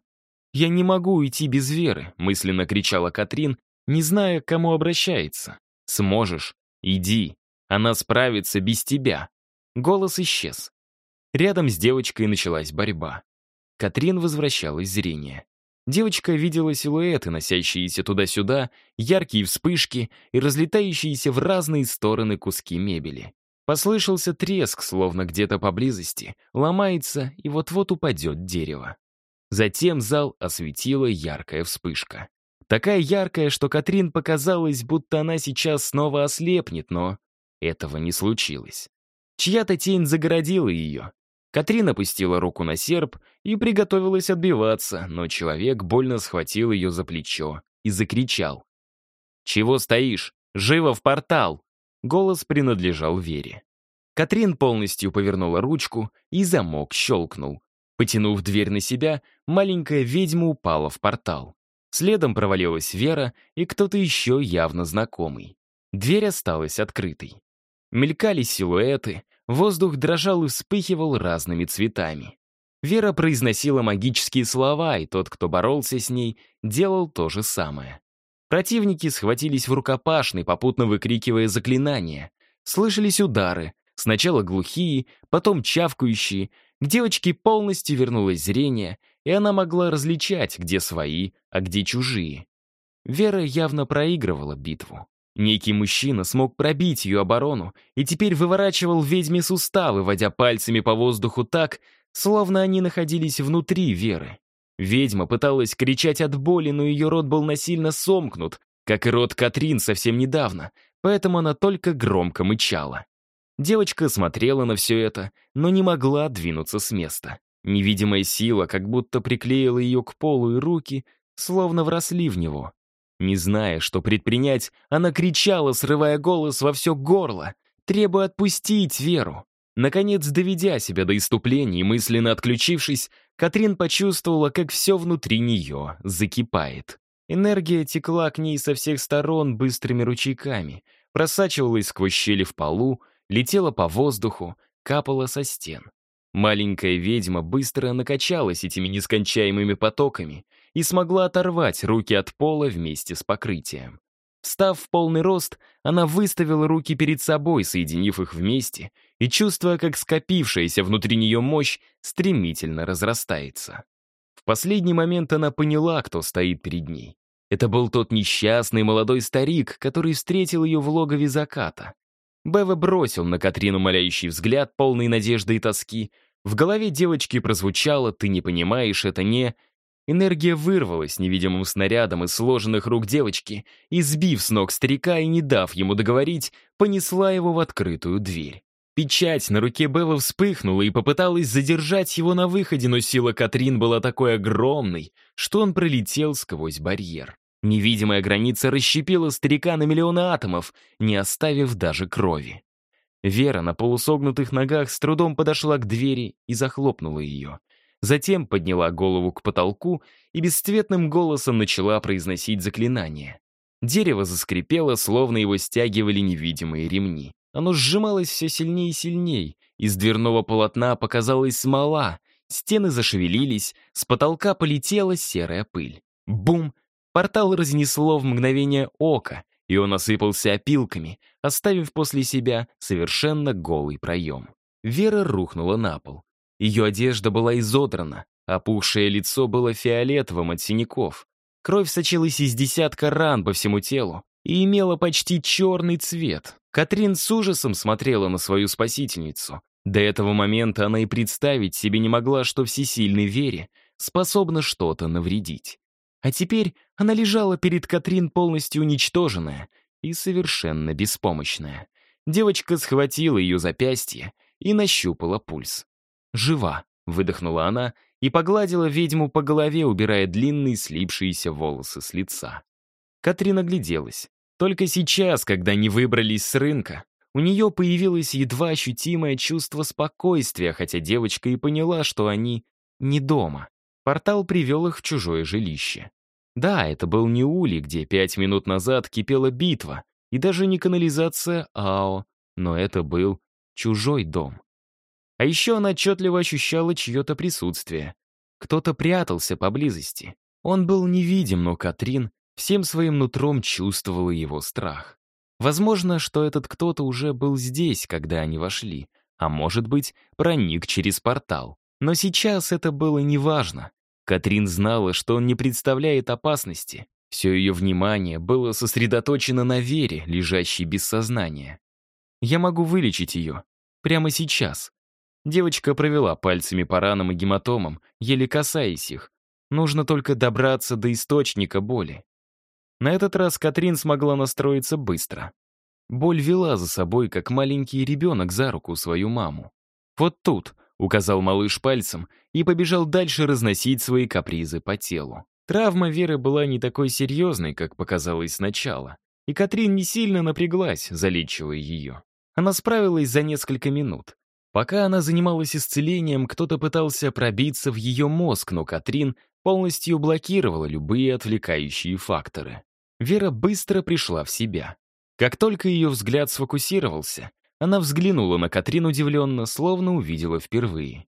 «Я не могу уйти без веры», — мысленно кричала Катрин, не зная, к кому обращается. «Сможешь? Иди. Она справится без тебя». Голос исчез. Рядом с девочкой началась борьба. Катрин возвращалось зрение. Девочка видела силуэты, носящиеся туда-сюда, яркие вспышки и разлетающиеся в разные стороны куски мебели. Послышался треск, словно где-то поблизости, ломается и вот-вот упадет дерево. Затем зал осветила яркая вспышка. Такая яркая, что Катрин показалось, будто она сейчас снова ослепнет, но этого не случилось. Чья-то тень загородила ее. Катрин опустила руку на серп и приготовилась отбиваться, но человек больно схватил ее за плечо и закричал. «Чего стоишь? Живо в портал!» Голос принадлежал Вере. Катрин полностью повернула ручку, и замок щелкнул. Потянув дверь на себя, маленькая ведьма упала в портал. Следом провалилась Вера и кто-то еще явно знакомый. Дверь осталась открытой. Мелькали силуэты, воздух дрожал и вспыхивал разными цветами. Вера произносила магические слова, и тот, кто боролся с ней, делал то же самое. Противники схватились в рукопашный, попутно выкрикивая заклинания. Слышались удары, сначала глухие, потом чавкающие. К девочке полностью вернулось зрение, и она могла различать, где свои, а где чужие. Вера явно проигрывала битву. Некий мужчина смог пробить ее оборону и теперь выворачивал ведьме суставы, водя пальцами по воздуху так, словно они находились внутри Веры. Ведьма пыталась кричать от боли, но ее рот был насильно сомкнут, как и рот Катрин совсем недавно, поэтому она только громко мычала. Девочка смотрела на все это, но не могла двинуться с места. Невидимая сила как будто приклеила ее к полу, и руки словно вросли в него. Не зная, что предпринять, она кричала, срывая голос во все горло, требуя отпустить Веру. Наконец, доведя себя до иступления и мысленно отключившись, Катрин почувствовала, как все внутри нее закипает. Энергия текла к ней со всех сторон быстрыми ручейками, просачивалась сквозь щели в полу, летела по воздуху, капала со стен. Маленькая ведьма быстро накачалась этими нескончаемыми потоками и смогла оторвать руки от пола вместе с покрытием. Став в полный рост, она выставила руки перед собой, соединив их вместе, и чувствуя, как скопившаяся внутри нее мощь стремительно разрастается. В последний момент она поняла, кто стоит перед ней. Это был тот несчастный молодой старик, который встретил ее в логове заката. Бева бросил на Катрину моляющий взгляд, полный надежды и тоски. В голове девочки прозвучало «ты не понимаешь, это не...» Энергия вырвалась невидимым снарядом из сложенных рук девочки и, сбив с ног старика и не дав ему договорить, понесла его в открытую дверь. Печать на руке Бева вспыхнула и попыталась задержать его на выходе, но сила Катрин была такой огромной, что он пролетел сквозь барьер. Невидимая граница расщепила старика на миллионы атомов, не оставив даже крови. Вера на полусогнутых ногах с трудом подошла к двери и захлопнула ее. Затем подняла голову к потолку и бесцветным голосом начала произносить заклинание. Дерево заскрипело, словно его стягивали невидимые ремни. Оно сжималось все сильнее и сильнее. Из дверного полотна показалась смола, стены зашевелились, с потолка полетела серая пыль. Бум! Портал разнесло в мгновение ока, и он осыпался опилками, оставив после себя совершенно голый проем. Вера рухнула на пол. Ее одежда была изодрана, опухшее лицо было фиолетовым от синяков. Кровь сочилась из десятка ран по всему телу и имела почти черный цвет. Катрин с ужасом смотрела на свою спасительницу. До этого момента она и представить себе не могла, что всесильной Вере способна что-то навредить. А теперь она лежала перед Катрин полностью уничтоженная и совершенно беспомощная. Девочка схватила ее запястье и нащупала пульс. «Жива», — выдохнула она и погладила ведьму по голове, убирая длинные слипшиеся волосы с лица. Катрин огляделась. Только сейчас, когда они выбрались с рынка, у нее появилось едва ощутимое чувство спокойствия, хотя девочка и поняла, что они не дома. Портал привел их в чужое жилище. Да, это был не Ули, где пять минут назад кипела битва, и даже не канализация АО, но это был чужой дом. А еще она отчетливо ощущала чье-то присутствие. Кто-то прятался поблизости. Он был невидим, но Катрин всем своим нутром чувствовала его страх. Возможно, что этот кто-то уже был здесь, когда они вошли, а может быть, проник через портал. Но сейчас это было неважно. Катрин знала, что он не представляет опасности. Все ее внимание было сосредоточено на Вере, лежащей без сознания. «Я могу вылечить ее. Прямо сейчас», Девочка провела пальцами по ранам и гематомам, еле касаясь их. Нужно только добраться до источника боли. На этот раз Катрин смогла настроиться быстро. Боль вела за собой, как маленький ребенок за руку свою маму. «Вот тут», — указал малыш пальцем и побежал дальше разносить свои капризы по телу. Травма Веры была не такой серьезной, как показалось сначала, и Катрин не сильно напряглась, залечивая ее. Она справилась за несколько минут. Пока она занималась исцелением, кто-то пытался пробиться в ее мозг, но Катрин полностью блокировала любые отвлекающие факторы. Вера быстро пришла в себя. Как только ее взгляд сфокусировался, она взглянула на Катрин удивленно, словно увидела впервые.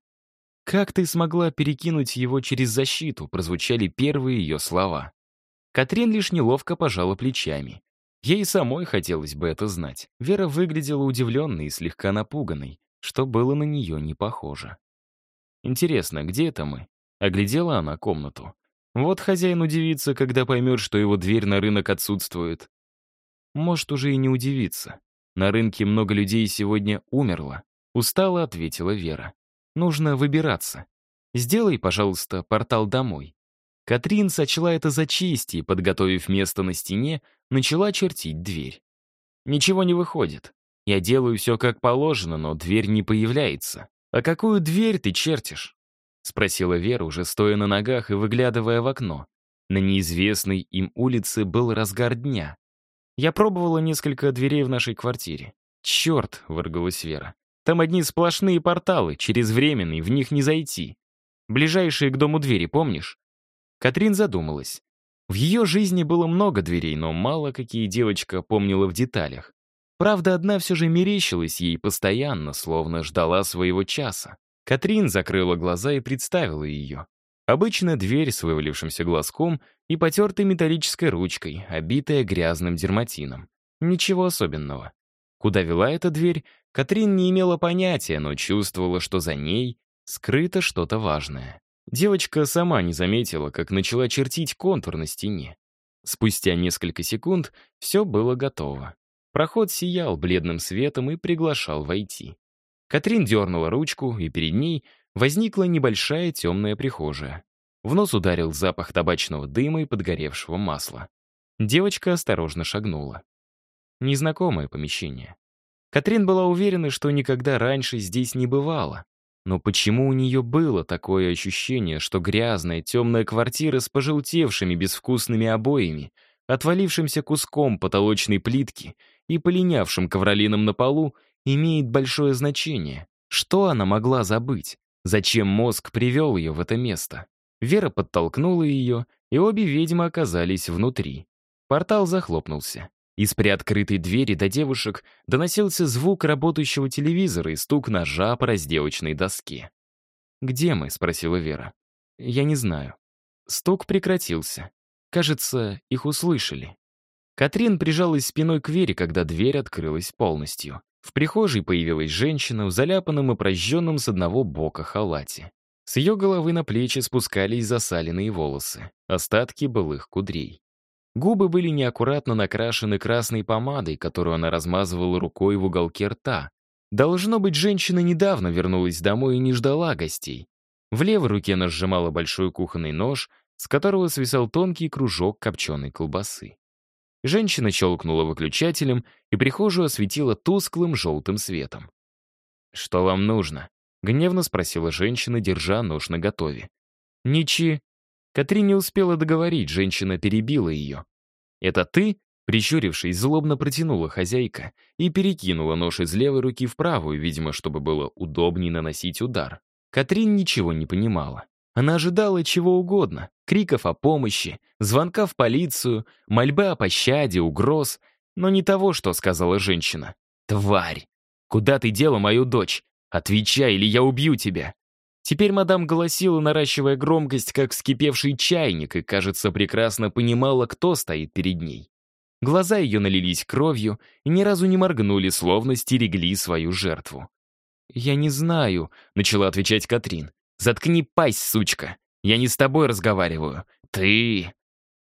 «Как ты смогла перекинуть его через защиту?» прозвучали первые ее слова. Катрин лишь неловко пожала плечами. Ей самой хотелось бы это знать. Вера выглядела удивленной и слегка напуганной, что было на нее не похоже. «Интересно, где это мы?» Оглядела она комнату. Вот хозяин удивится, когда поймет, что его дверь на рынок отсутствует. Может, уже и не удивиться. На рынке много людей сегодня умерло. Устала, ответила Вера. Нужно выбираться. Сделай, пожалуйста, портал домой. Катрин сочла это за честь и, подготовив место на стене, начала чертить дверь. Ничего не выходит. Я делаю все как положено, но дверь не появляется. А какую дверь ты чертишь? Спросила Вера, уже стоя на ногах и выглядывая в окно. На неизвестной им улице был разгар дня. Я пробовала несколько дверей в нашей квартире. «Черт!» — выргалась Вера. «Там одни сплошные порталы, через временный, в них не зайти. Ближайшие к дому двери, помнишь?» Катрин задумалась. В ее жизни было много дверей, но мало какие девочка помнила в деталях. Правда, одна все же мерещилась ей постоянно, словно ждала своего часа. Катрин закрыла глаза и представила ее. Обычно дверь с вывалившимся глазком и потертой металлической ручкой, обитая грязным дерматином. Ничего особенного. Куда вела эта дверь, Катрин не имела понятия, но чувствовала, что за ней скрыто что-то важное. Девочка сама не заметила, как начала чертить контур на стене. Спустя несколько секунд все было готово. Проход сиял бледным светом и приглашал войти. Катрин дернула ручку, и перед ней возникла небольшая темная прихожая. В нос ударил запах табачного дыма и подгоревшего масла. Девочка осторожно шагнула. Незнакомое помещение. Катрин была уверена, что никогда раньше здесь не бывала. Но почему у нее было такое ощущение, что грязная темная квартира с пожелтевшими безвкусными обоями, отвалившимся куском потолочной плитки и полинявшим ковролином на полу имеет большое значение? Что она могла забыть? Зачем мозг привел ее в это место? Вера подтолкнула ее, и обе ведьмы оказались внутри. Портал захлопнулся. Из приоткрытой двери до девушек доносился звук работающего телевизора и стук ножа по разделочной доске. «Где мы?» — спросила Вера. «Я не знаю». Стук прекратился. Кажется, их услышали. Катрин прижалась спиной к Вере, когда дверь открылась полностью. В прихожей появилась женщина в заляпанном и прожженном с одного бока халате. С ее головы на плечи спускались засаленные волосы, остатки былых кудрей. Губы были неаккуратно накрашены красной помадой, которую она размазывала рукой в уголке рта. Должно быть, женщина недавно вернулась домой и не ждала гостей. В левой руке она сжимала большой кухонный нож, с которого свисал тонкий кружок копченой колбасы. Женщина щелкнула выключателем, и прихожую осветила тусклым желтым светом. «Что вам нужно?» — гневно спросила женщина, держа нож наготове. «Ничи...» Катрин не успела договорить, женщина перебила ее. «Это ты?» — прищурившись, злобно протянула хозяйка и перекинула нож из левой руки в правую, видимо, чтобы было удобнее наносить удар. Катрин ничего не понимала. Она ожидала чего угодно — криков о помощи, звонка в полицию, мольбы о пощаде, угроз, но не того, что сказала женщина. «Тварь! Куда ты дела мою дочь? Отвечай, или я убью тебя!» Теперь мадам голосила, наращивая громкость, как вскипевший чайник, и, кажется, прекрасно понимала, кто стоит перед ней. Глаза ее налились кровью и ни разу не моргнули, словно стерегли свою жертву. «Я не знаю», — начала отвечать Катрин. «Заткни пасть, сучка! Я не с тобой разговариваю. Ты...»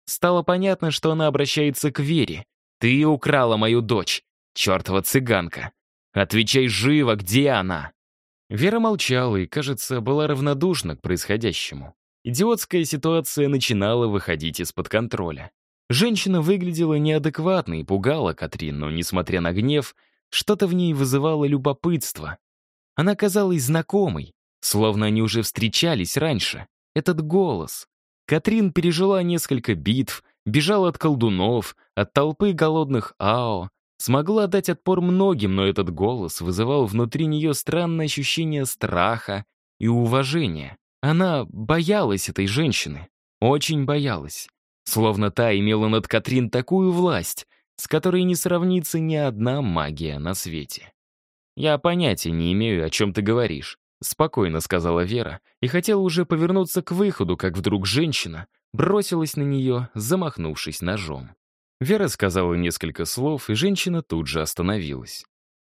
Стало понятно, что она обращается к Вере. «Ты украла мою дочь, чертова цыганка! Отвечай живо, где она?» Вера молчала и, кажется, была равнодушна к происходящему. Идиотская ситуация начинала выходить из-под контроля. Женщина выглядела неадекватно и пугала Катрин, но, несмотря на гнев, что-то в ней вызывало любопытство. Она казалась знакомой, словно они уже встречались раньше. Этот голос. Катрин пережила несколько битв, бежала от колдунов, от толпы голодных ао, смогла дать отпор многим, но этот голос вызывал внутри нее странное ощущение страха и уважения. Она боялась этой женщины, очень боялась. Словно та имела над Катрин такую власть, с которой не сравнится ни одна магия на свете. «Я понятия не имею, о чем ты говоришь», — спокойно сказала Вера, и хотела уже повернуться к выходу, как вдруг женщина бросилась на нее, замахнувшись ножом. Вера сказала несколько слов, и женщина тут же остановилась.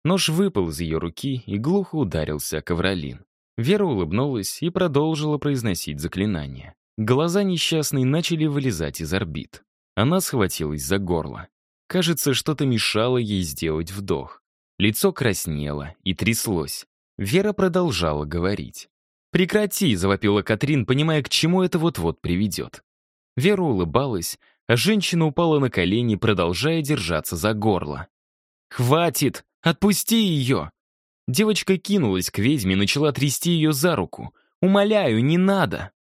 Нож выпал из ее руки и глухо ударился о ковролин. Вера улыбнулась и продолжила произносить заклинание. Глаза несчастной начали вылезать из орбит. Она схватилась за горло. Кажется, что-то мешало ей сделать вдох. Лицо краснело и тряслось. Вера продолжала говорить. «Прекрати!» — завопила Катрин, понимая, к чему это вот-вот приведет. Вера улыбалась, а женщина упала на колени, продолжая держаться за горло. «Хватит! Отпусти ее!» Девочка кинулась к ведьме и начала трясти ее за руку. «Умоляю, не надо!»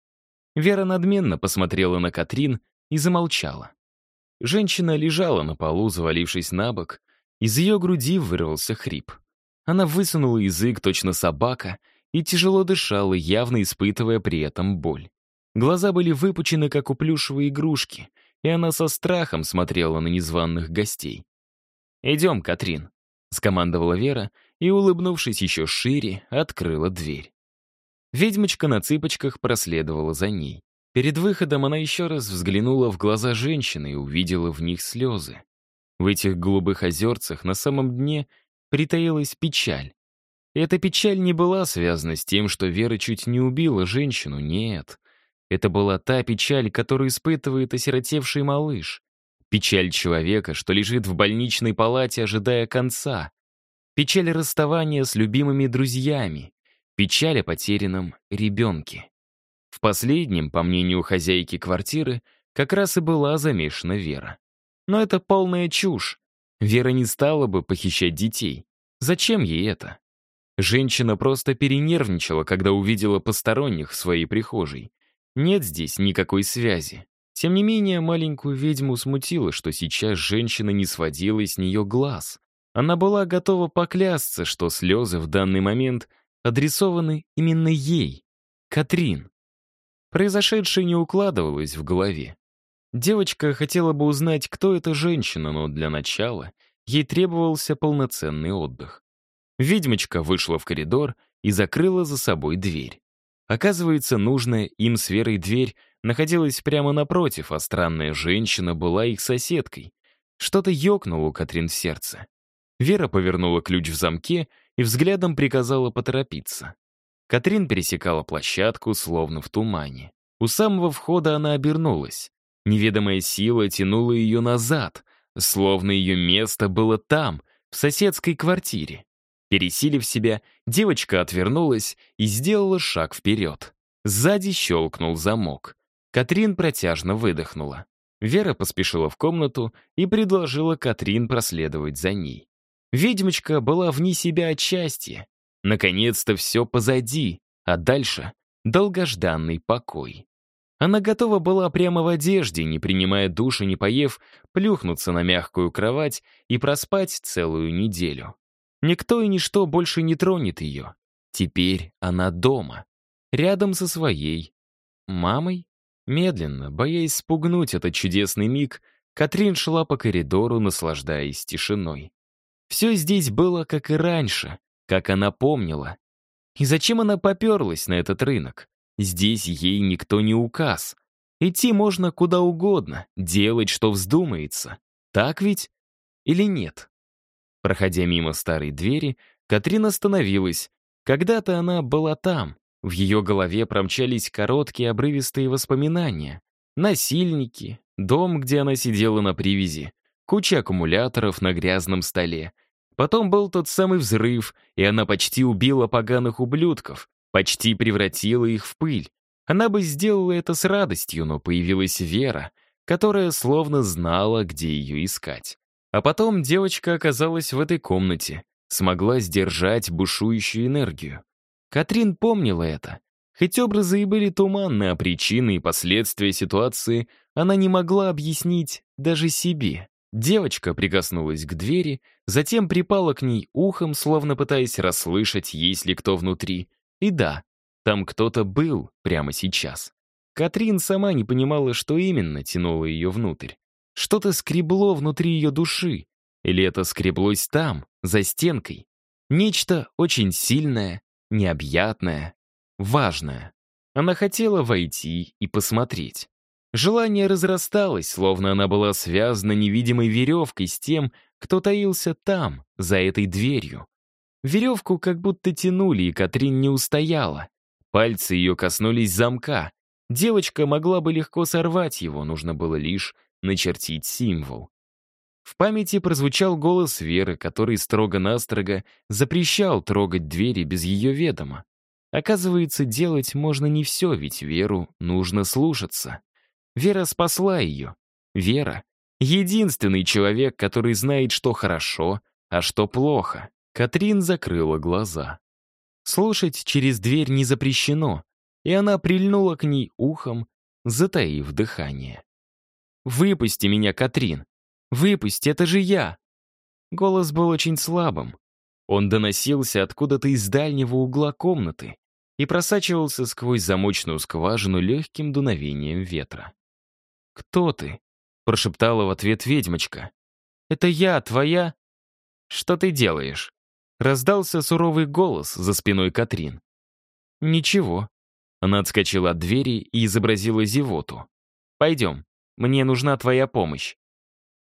Вера надменно посмотрела на Катрин и замолчала. Женщина лежала на полу, завалившись на бок. Из ее груди вырвался хрип. Она высунула язык, точно собака, и тяжело дышала, явно испытывая при этом боль. Глаза были выпучены, как у плюшевой игрушки — и она со страхом смотрела на незваных гостей. «Идем, Катрин», — скомандовала Вера и, улыбнувшись еще шире, открыла дверь. Ведьмочка на цыпочках проследовала за ней. Перед выходом она еще раз взглянула в глаза женщины и увидела в них слезы. В этих голубых озерцах на самом дне притаилась печаль. Эта печаль не была связана с тем, что Вера чуть не убила женщину, нет. Это была та печаль, которую испытывает осиротевший малыш. Печаль человека, что лежит в больничной палате, ожидая конца. Печаль расставания с любимыми друзьями. Печаль о потерянном ребенке. В последнем, по мнению хозяйки квартиры, как раз и была замешана Вера. Но это полная чушь. Вера не стала бы похищать детей. Зачем ей это? Женщина просто перенервничала, когда увидела посторонних в своей прихожей. Нет здесь никакой связи. Тем не менее, маленькую ведьму смутило, что сейчас женщина не сводила с нее глаз. Она была готова поклясться, что слезы в данный момент адресованы именно ей, Катрин. Произошедшее не укладывалось в голове. Девочка хотела бы узнать, кто эта женщина, но для начала ей требовался полноценный отдых. Ведьмочка вышла в коридор и закрыла за собой дверь. Оказывается, нужная им с Верой дверь находилась прямо напротив, а странная женщина была их соседкой. Что-то ёкнуло Катрин в сердце. Вера повернула ключ в замке и взглядом приказала поторопиться. Катрин пересекала площадку, словно в тумане. У самого входа она обернулась. Неведомая сила тянула ее назад, словно ее место было там, в соседской квартире. Пересилив себя, девочка отвернулась и сделала шаг вперед. Сзади щелкнул замок. Катрин протяжно выдохнула. Вера поспешила в комнату и предложила Катрин проследовать за ней. Ведьмочка была вне себя от счастья. Наконец-то все позади, а дальше — долгожданный покой. Она готова была прямо в одежде, не принимая душ и не поев, плюхнуться на мягкую кровать и проспать целую неделю. Никто и ничто больше не тронет ее. Теперь она дома, рядом со своей мамой. Медленно, боясь спугнуть этот чудесный миг, Катрин шла по коридору, наслаждаясь тишиной. Все здесь было, как и раньше, как она помнила. И зачем она поперлась на этот рынок? Здесь ей никто не указ. Идти можно куда угодно, делать, что вздумается. Так ведь? Или нет? Проходя мимо старой двери, Катрин остановилась. Когда-то она была там. В ее голове промчались короткие обрывистые воспоминания. Насильники, дом, где она сидела на привязи, куча аккумуляторов на грязном столе. Потом был тот самый взрыв, и она почти убила поганых ублюдков, почти превратила их в пыль. Она бы сделала это с радостью, но появилась Вера. которая словно знала, где ее искать. А потом девочка оказалась в этой комнате, смогла сдержать бушующую энергию. Катрин помнила это. Хоть образы и были туманны, а причины и последствия ситуации она не могла объяснить даже себе. Девочка прикоснулась к двери, затем припала к ней ухом, словно пытаясь расслышать, есть ли кто внутри. И да, там кто-то был прямо сейчас. Катрин сама не понимала, что именно тянуло ее внутрь. Что-то скребло внутри ее души. Или это скреблось там, за стенкой. Нечто очень сильное, необъятное, важное. Она хотела войти и посмотреть. Желание разрасталось, словно она была связана невидимой веревкой с тем, кто таился там, за этой дверью. Веревку как будто тянули, и Катрин не устояла. Пальцы ее коснулись замка. Девочка могла бы легко сорвать его, нужно было лишь начертить символ. В памяти прозвучал голос Веры, который строго-настрого запрещал трогать двери без ее ведома. Оказывается, делать можно не все, ведь Веру нужно слушаться. Вера спасла ее. Вера — единственный человек, который знает, что хорошо, а что плохо. Катрин закрыла глаза. Слушать через дверь не запрещено, и она прильнула к ней ухом, затаив дыхание. «Выпусти меня, Катрин! Выпусти, это же я!» Голос был очень слабым. Он доносился откуда-то из дальнего угла комнаты и просачивался сквозь замочную скважину легким дуновением ветра. «Кто ты?» — прошептала в ответ ведьмочка. «Это я, твоя...» «Что ты делаешь?» Раздался суровый голос за спиной Катрин. «Ничего». Она отскочила от двери и изобразила зевоту. «Пойдем, мне нужна твоя помощь».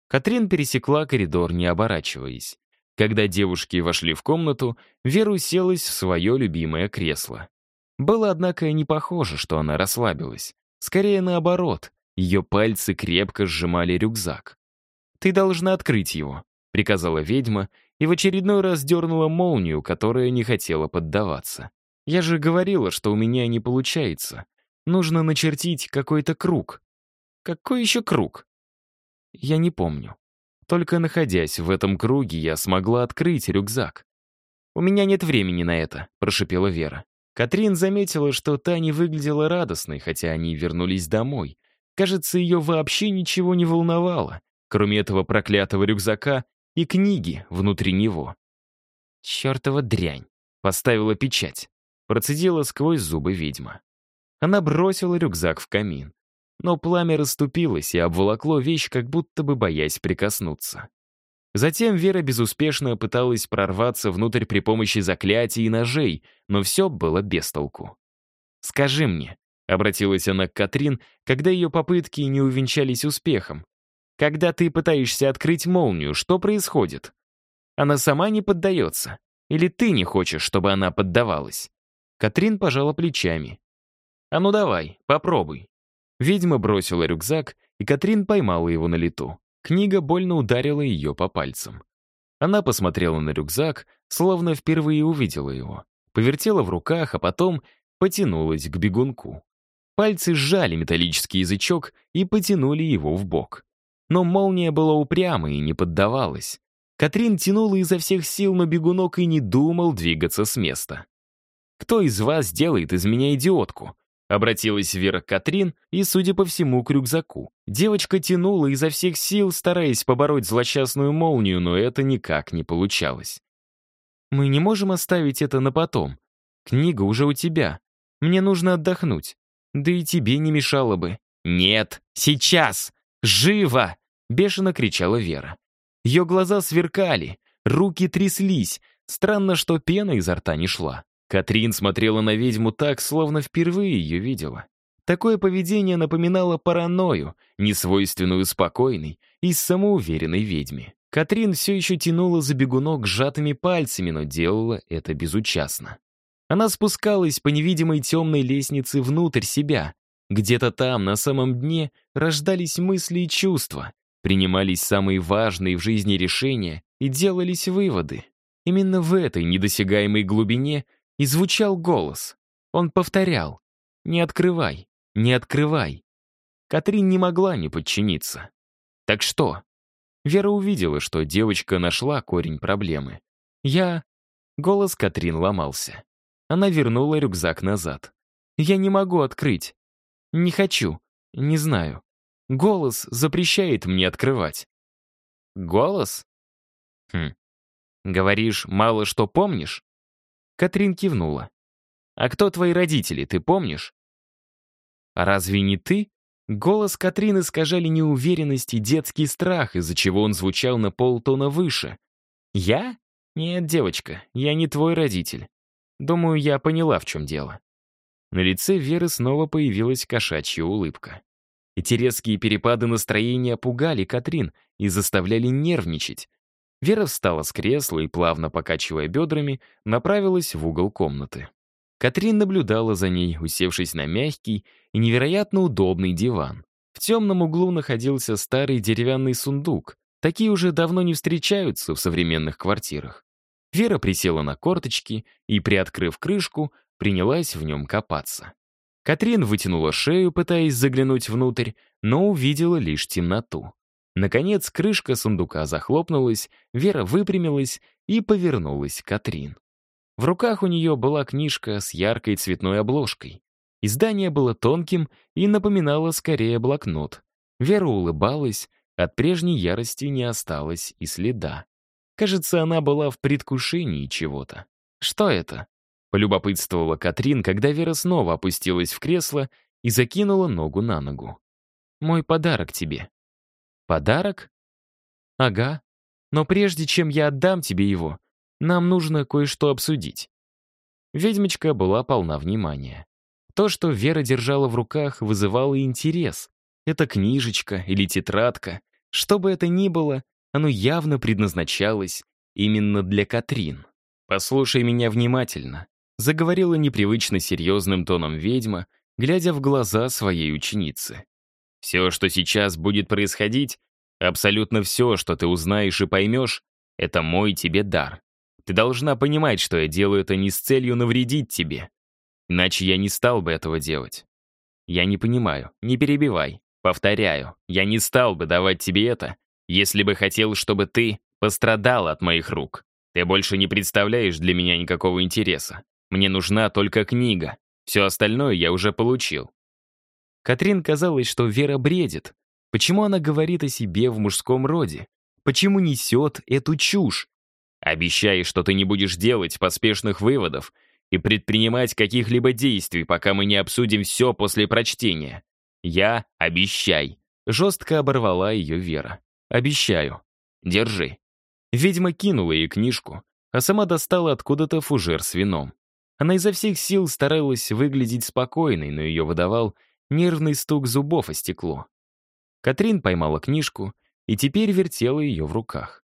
Катрин пересекла коридор, не оборачиваясь. Когда девушки вошли в комнату, Вера уселась в свое любимое кресло. Было, однако, не похоже, что она расслабилась. Скорее наоборот, ее пальцы крепко сжимали рюкзак. «Ты должна открыть его», — приказала ведьма и в очередной раз дернула молнию, которая не хотела поддаваться. «Я же говорила, что у меня не получается. Нужно начертить какой-то круг». «Какой еще круг?» «Я не помню. Только находясь в этом круге, я смогла открыть рюкзак». «У меня нет времени на это», — прошипела Вера. Катрин заметила, что та не выглядела радостной, хотя они вернулись домой. Кажется, ее вообще ничего не волновало, кроме этого проклятого рюкзака и книги внутри него. «Чертова дрянь!» — поставила печать. Процедила сквозь зубы ведьма. Она бросила рюкзак в камин. Но пламя расступилось и обволокло вещь, как будто бы боясь прикоснуться. Затем Вера безуспешно пыталась прорваться внутрь при помощи заклятий и ножей, но все было без толку. «Скажи мне, Обратилась она к Катрин, когда ее попытки не увенчались успехом. «Когда ты пытаешься открыть молнию, что происходит? Она сама не поддается? Или ты не хочешь, чтобы она поддавалась?» Катрин пожала плечами. «А ну давай, попробуй». Ведьма бросила рюкзак, и Катрин поймала его на лету. Книга больно ударила ее по пальцам. Она посмотрела на рюкзак, словно впервые увидела его. Повертела в руках, а потом потянулась к бегунку. Пальцы сжали металлический язычок и потянули его в бок. Но молния была упряма и не поддавалась. Катрин тянула изо всех сил, но бегунок и не думал двигаться с места. «Кто из вас делает из меня идиотку?» Обратилась Вера к Катрин и, судя по всему, к рюкзаку. Девочка тянула изо всех сил, стараясь побороть злосчастную молнию, но это никак не получалось. «Мы не можем оставить это на потом. Книга уже у тебя. Мне нужно отдохнуть. Да и тебе не мешало бы. «Нет, сейчас! Живо!» — бешено кричала Вера. Ее глаза сверкали, руки тряслись. Странно, что пена изо рта не шла. Катрин смотрела на ведьму так, словно впервые ее видела. Такое поведение напоминало паранойю, несвойственную спокойной и самоуверенной ведьме. Катрин все еще тянула за бегунок сжатыми пальцами, но делала это безучастно. Она спускалась по невидимой темной лестнице внутрь себя. Где-то там, на самом дне, рождались мысли и чувства, принимались самые важные в жизни решения и делались выводы. Именно в этой недосягаемой глубине и звучал голос. Он повторял «Не открывай, не открывай». Катрин не могла не подчиниться. «Так что?» Вера увидела, что девочка нашла корень проблемы. «Я...» Голос Катрин ломался. Она вернула рюкзак назад. «Я не могу открыть. Не хочу. Не знаю. Голос запрещает мне открывать». «Голос?» «Хм. Говоришь, мало что помнишь?» Катрин кивнула. «А кто твои родители, ты помнишь?» «А разве не ты?» Голос Катрин искажали неуверенность и детский страх, из-за чего он звучал на полтона выше. «Я? Нет, девочка, я не твой родитель. Думаю, я поняла, в чем дело». На лице Веры снова появилась кошачья улыбка. Эти резкие перепады настроения пугали Катрин и заставляли нервничать. Вера встала с кресла и, плавно покачивая бедрами, направилась в угол комнаты. Катрин наблюдала за ней, усевшись на мягкий и невероятно удобный диван. В темном углу находился старый деревянный сундук. Такие уже давно не встречаются в современных квартирах. Вера присела на корточки и, приоткрыв крышку, принялась в нем копаться. Катрин вытянула шею, пытаясь заглянуть внутрь, но увидела лишь темноту. Наконец, крышка сундука захлопнулась, Вера выпрямилась и повернулась к Катрин. В руках у нее была книжка с яркой цветной обложкой. Издание было тонким и напоминало скорее блокнот. Вера улыбалась, от прежней ярости не осталось и следа. Кажется, она была в предвкушении чего-то. «Что это?» — полюбопытствовала Катрин, когда Вера снова опустилась в кресло и закинула ногу на ногу. «Мой подарок тебе». «Подарок?» «Ага. Но прежде чем я отдам тебе его, нам нужно кое-что обсудить». Ведьмочка была полна внимания. То, что Вера держала в руках, вызывало интерес. Это книжечка или тетрадка. Что бы это ни было, оно явно предназначалось именно для Катрин. «Послушай меня внимательно», — заговорила непривычно серьезным тоном ведьма, глядя в глаза своей ученицы. «Все, что сейчас будет происходить, абсолютно все, что ты узнаешь и поймешь, это мой тебе дар. Ты должна понимать, что я делаю это не с целью навредить тебе. Иначе я не стал бы этого делать. Я не понимаю, не перебивай. Повторяю, я не стал бы давать тебе это, если бы хотел, чтобы ты пострадал от моих рук. Ты больше не представляешь для меня никакого интереса. Мне нужна только книга. Все остальное я уже получил. Катрин казалось, что Вера бредит. Почему она говорит о себе в мужском роде? Почему несет эту чушь? Обещай, что ты не будешь делать поспешных выводов и предпринимать каких-либо действий, пока мы не обсудим все после прочтения. Я обещай. Жестко оборвала ее Вера. Обещаю. Держи. Ведьма кинула ей книжку, а сама достала откуда-то фужер с вином. Она изо всех сил старалась выглядеть спокойной, но ее выдавал нервный стук зубов о стекло. Катрин поймала книжку и теперь вертела ее в руках.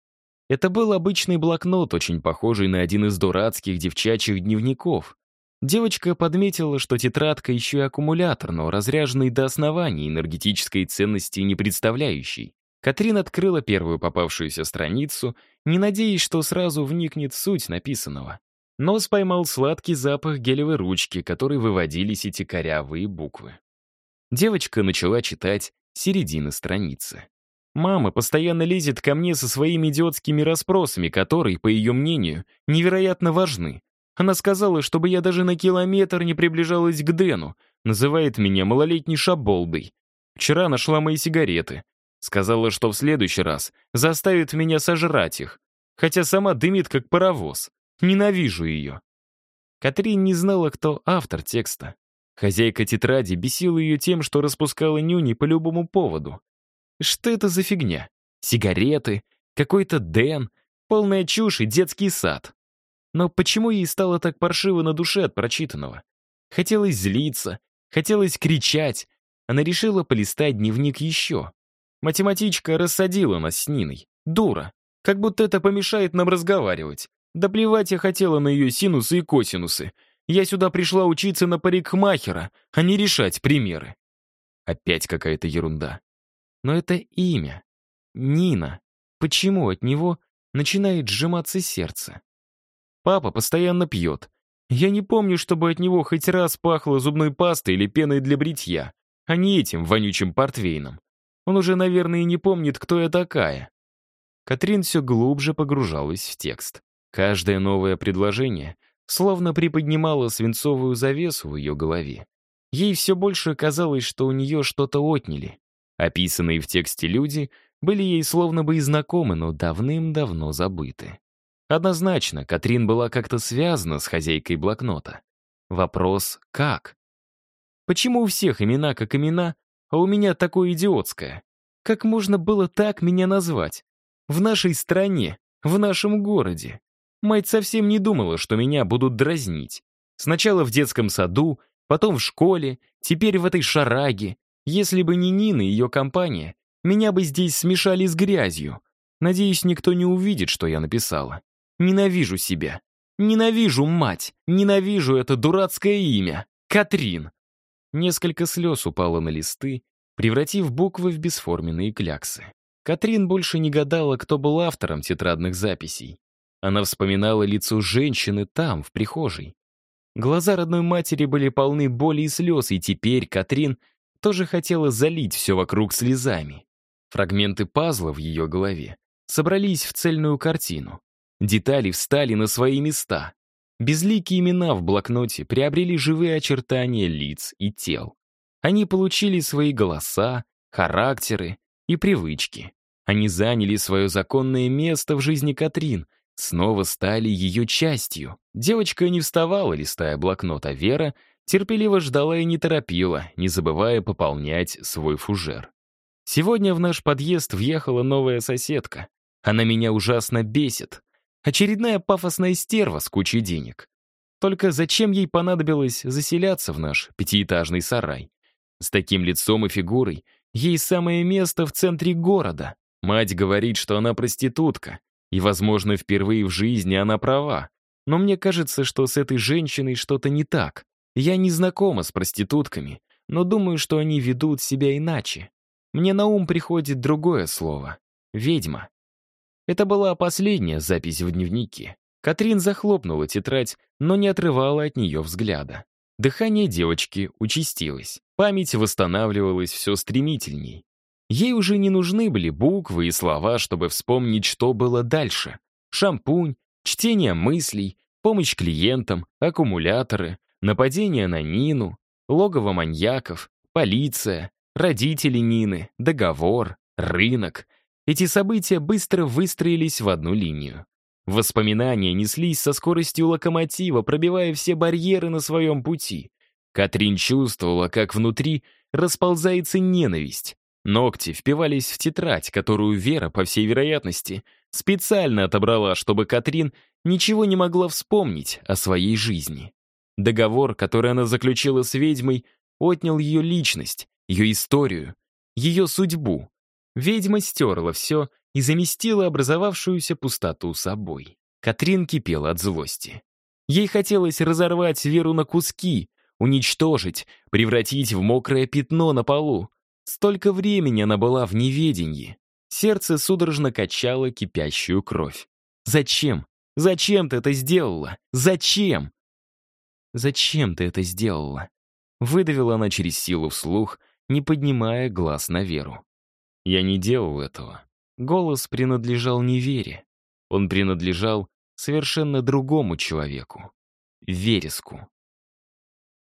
Это был обычный блокнот, очень похожий на один из дурацких девчачьих дневников. Девочка подметила, что тетрадка еще и аккумулятор, но разряженный до основания, энергетической ценности не представляющий. Катрин открыла первую попавшуюся страницу, не надеясь, что сразу вникнет суть написанного. Нос поймал сладкий запах гелевой ручки, которой выводились эти корявые буквы. Девочка начала читать середины страницы. Мама постоянно лезет ко мне со своими идиотскими расспросами, которые, по ее мнению, невероятно важны. Она сказала, чтобы я даже на километр не приближалась к Дэну, называет меня малолетней шаболдой. Вчера нашла мои сигареты. Сказала, что в следующий раз заставит меня сожрать их, хотя сама дымит, как паровоз. Ненавижу ее. Катрин не знала, кто автор текста. Хозяйка тетради бесила ее тем, что распускала нюни по любому поводу. Что это за фигня? Сигареты, какой-то Дэн, полная чушь и детский сад. Но почему ей стало так паршиво на душе от прочитанного? Хотелось злиться, хотелось кричать. Она решила полистать дневник еще. Математичка рассадила нас с Ниной. Дура. Как будто это помешает нам разговаривать. Да плевать я хотела на ее синусы и косинусы. Я сюда пришла учиться на парикмахера, а не решать примеры. Опять какая-то ерунда. Но это имя. Нина. Почему от него начинает сжиматься сердце? Папа постоянно пьет. Я не помню, чтобы от него хоть раз пахло зубной пастой или пеной для бритья. а не этим вонючим портвейном. Он уже, наверное, и не помнит, кто я такая. Катрин все глубже погружалась в текст. Каждое новое предложение словно приподнимало свинцовую завесу в ее голове. Ей все больше казалось, что у нее что-то отняли. Описанные в тексте люди были ей словно бы и знакомы, но давным-давно забыты. Однозначно, Катрин была как-то связана с хозяйкой блокнота. Вопрос «как?». Почему у всех имена как имена, а у меня такое идиотское? Как можно было так меня назвать? В нашей стране, в нашем городе. Мать совсем не думала, что меня будут дразнить. Сначала в детском саду, потом в школе, теперь в этой шараге. Если бы не Нина и ее компания, меня бы здесь смешали с грязью. Надеюсь, никто не увидит, что я написала. Ненавижу себя. Ненавижу мать. Ненавижу это дурацкое имя. Катрин. Несколько слез упало на листы, превратив буквы в бесформенные кляксы. Катрин больше не гадала, кто был автором тетрадных записей. Она вспоминала лицо женщины там, в прихожей. Глаза родной матери были полны боли и слез, и теперь Катрин тоже хотела залить все вокруг слезами. Фрагменты пазла в ее голове собрались в цельную картину. Детали встали на свои места. Безликие имена в блокноте приобрели живые очертания лиц и тел. Они получили свои голоса, характеры и привычки. Они заняли свое законное место в жизни Катрин, снова стали ее частью. Девочка не вставала, листая блокнот, а Вера терпеливо ждала и не торопила, не забывая пополнять свой фужер. Сегодня в наш подъезд въехала новая соседка. Она меня ужасно бесит. Очередная пафосная стерва с кучей денег. Только зачем ей понадобилось заселяться в наш пятиэтажный сарай? С таким лицом и фигурой ей самое место в центре города. Мать говорит, что она проститутка, и, возможно, впервые в жизни она права. Но мне кажется, что с этой женщиной что-то не так. Я не знакома с проститутками, но думаю, что они ведут себя иначе. Мне на ум приходит другое слово — ведьма. Это была последняя запись в дневнике. Катрин захлопнула тетрадь, но не отрывала от нее взгляда. Дыхание девочки участилось. Память восстанавливалась все стремительней. Ей уже не нужны были буквы и слова, чтобы вспомнить, что было дальше. Шампунь, чтение мыслей, помощь клиентам, аккумуляторы, нападение на Нину, логово маньяков, полиция, родители Нины, договор, рынок, эти события быстро выстроились в одну линию. Воспоминания неслись со скоростью локомотива, пробивая все барьеры на своем пути. Катрин чувствовала, как внутри расползается ненависть. Ногти впивались в тетрадь, которую Вера, по всей вероятности, специально отобрала, чтобы Катрин ничего не могла вспомнить о своей жизни. Договор, который она заключила с ведьмой, отнял ее личность, ее историю, ее судьбу. Ведьма стерла все и заместила образовавшуюся пустоту собой. Катрин кипела от злости. Ей хотелось разорвать Веру на куски, уничтожить, превратить в мокрое пятно на полу. Столько времени она была в неведении. Сердце судорожно качало кипящую кровь. «Зачем? Зачем ты это сделала? Зачем?» «Зачем ты это сделала?» Выдавила она через силу вслух, не поднимая глаз на Веру. Я не делал этого. Голос принадлежал не Вере. Он принадлежал совершенно другому человеку. Вереску.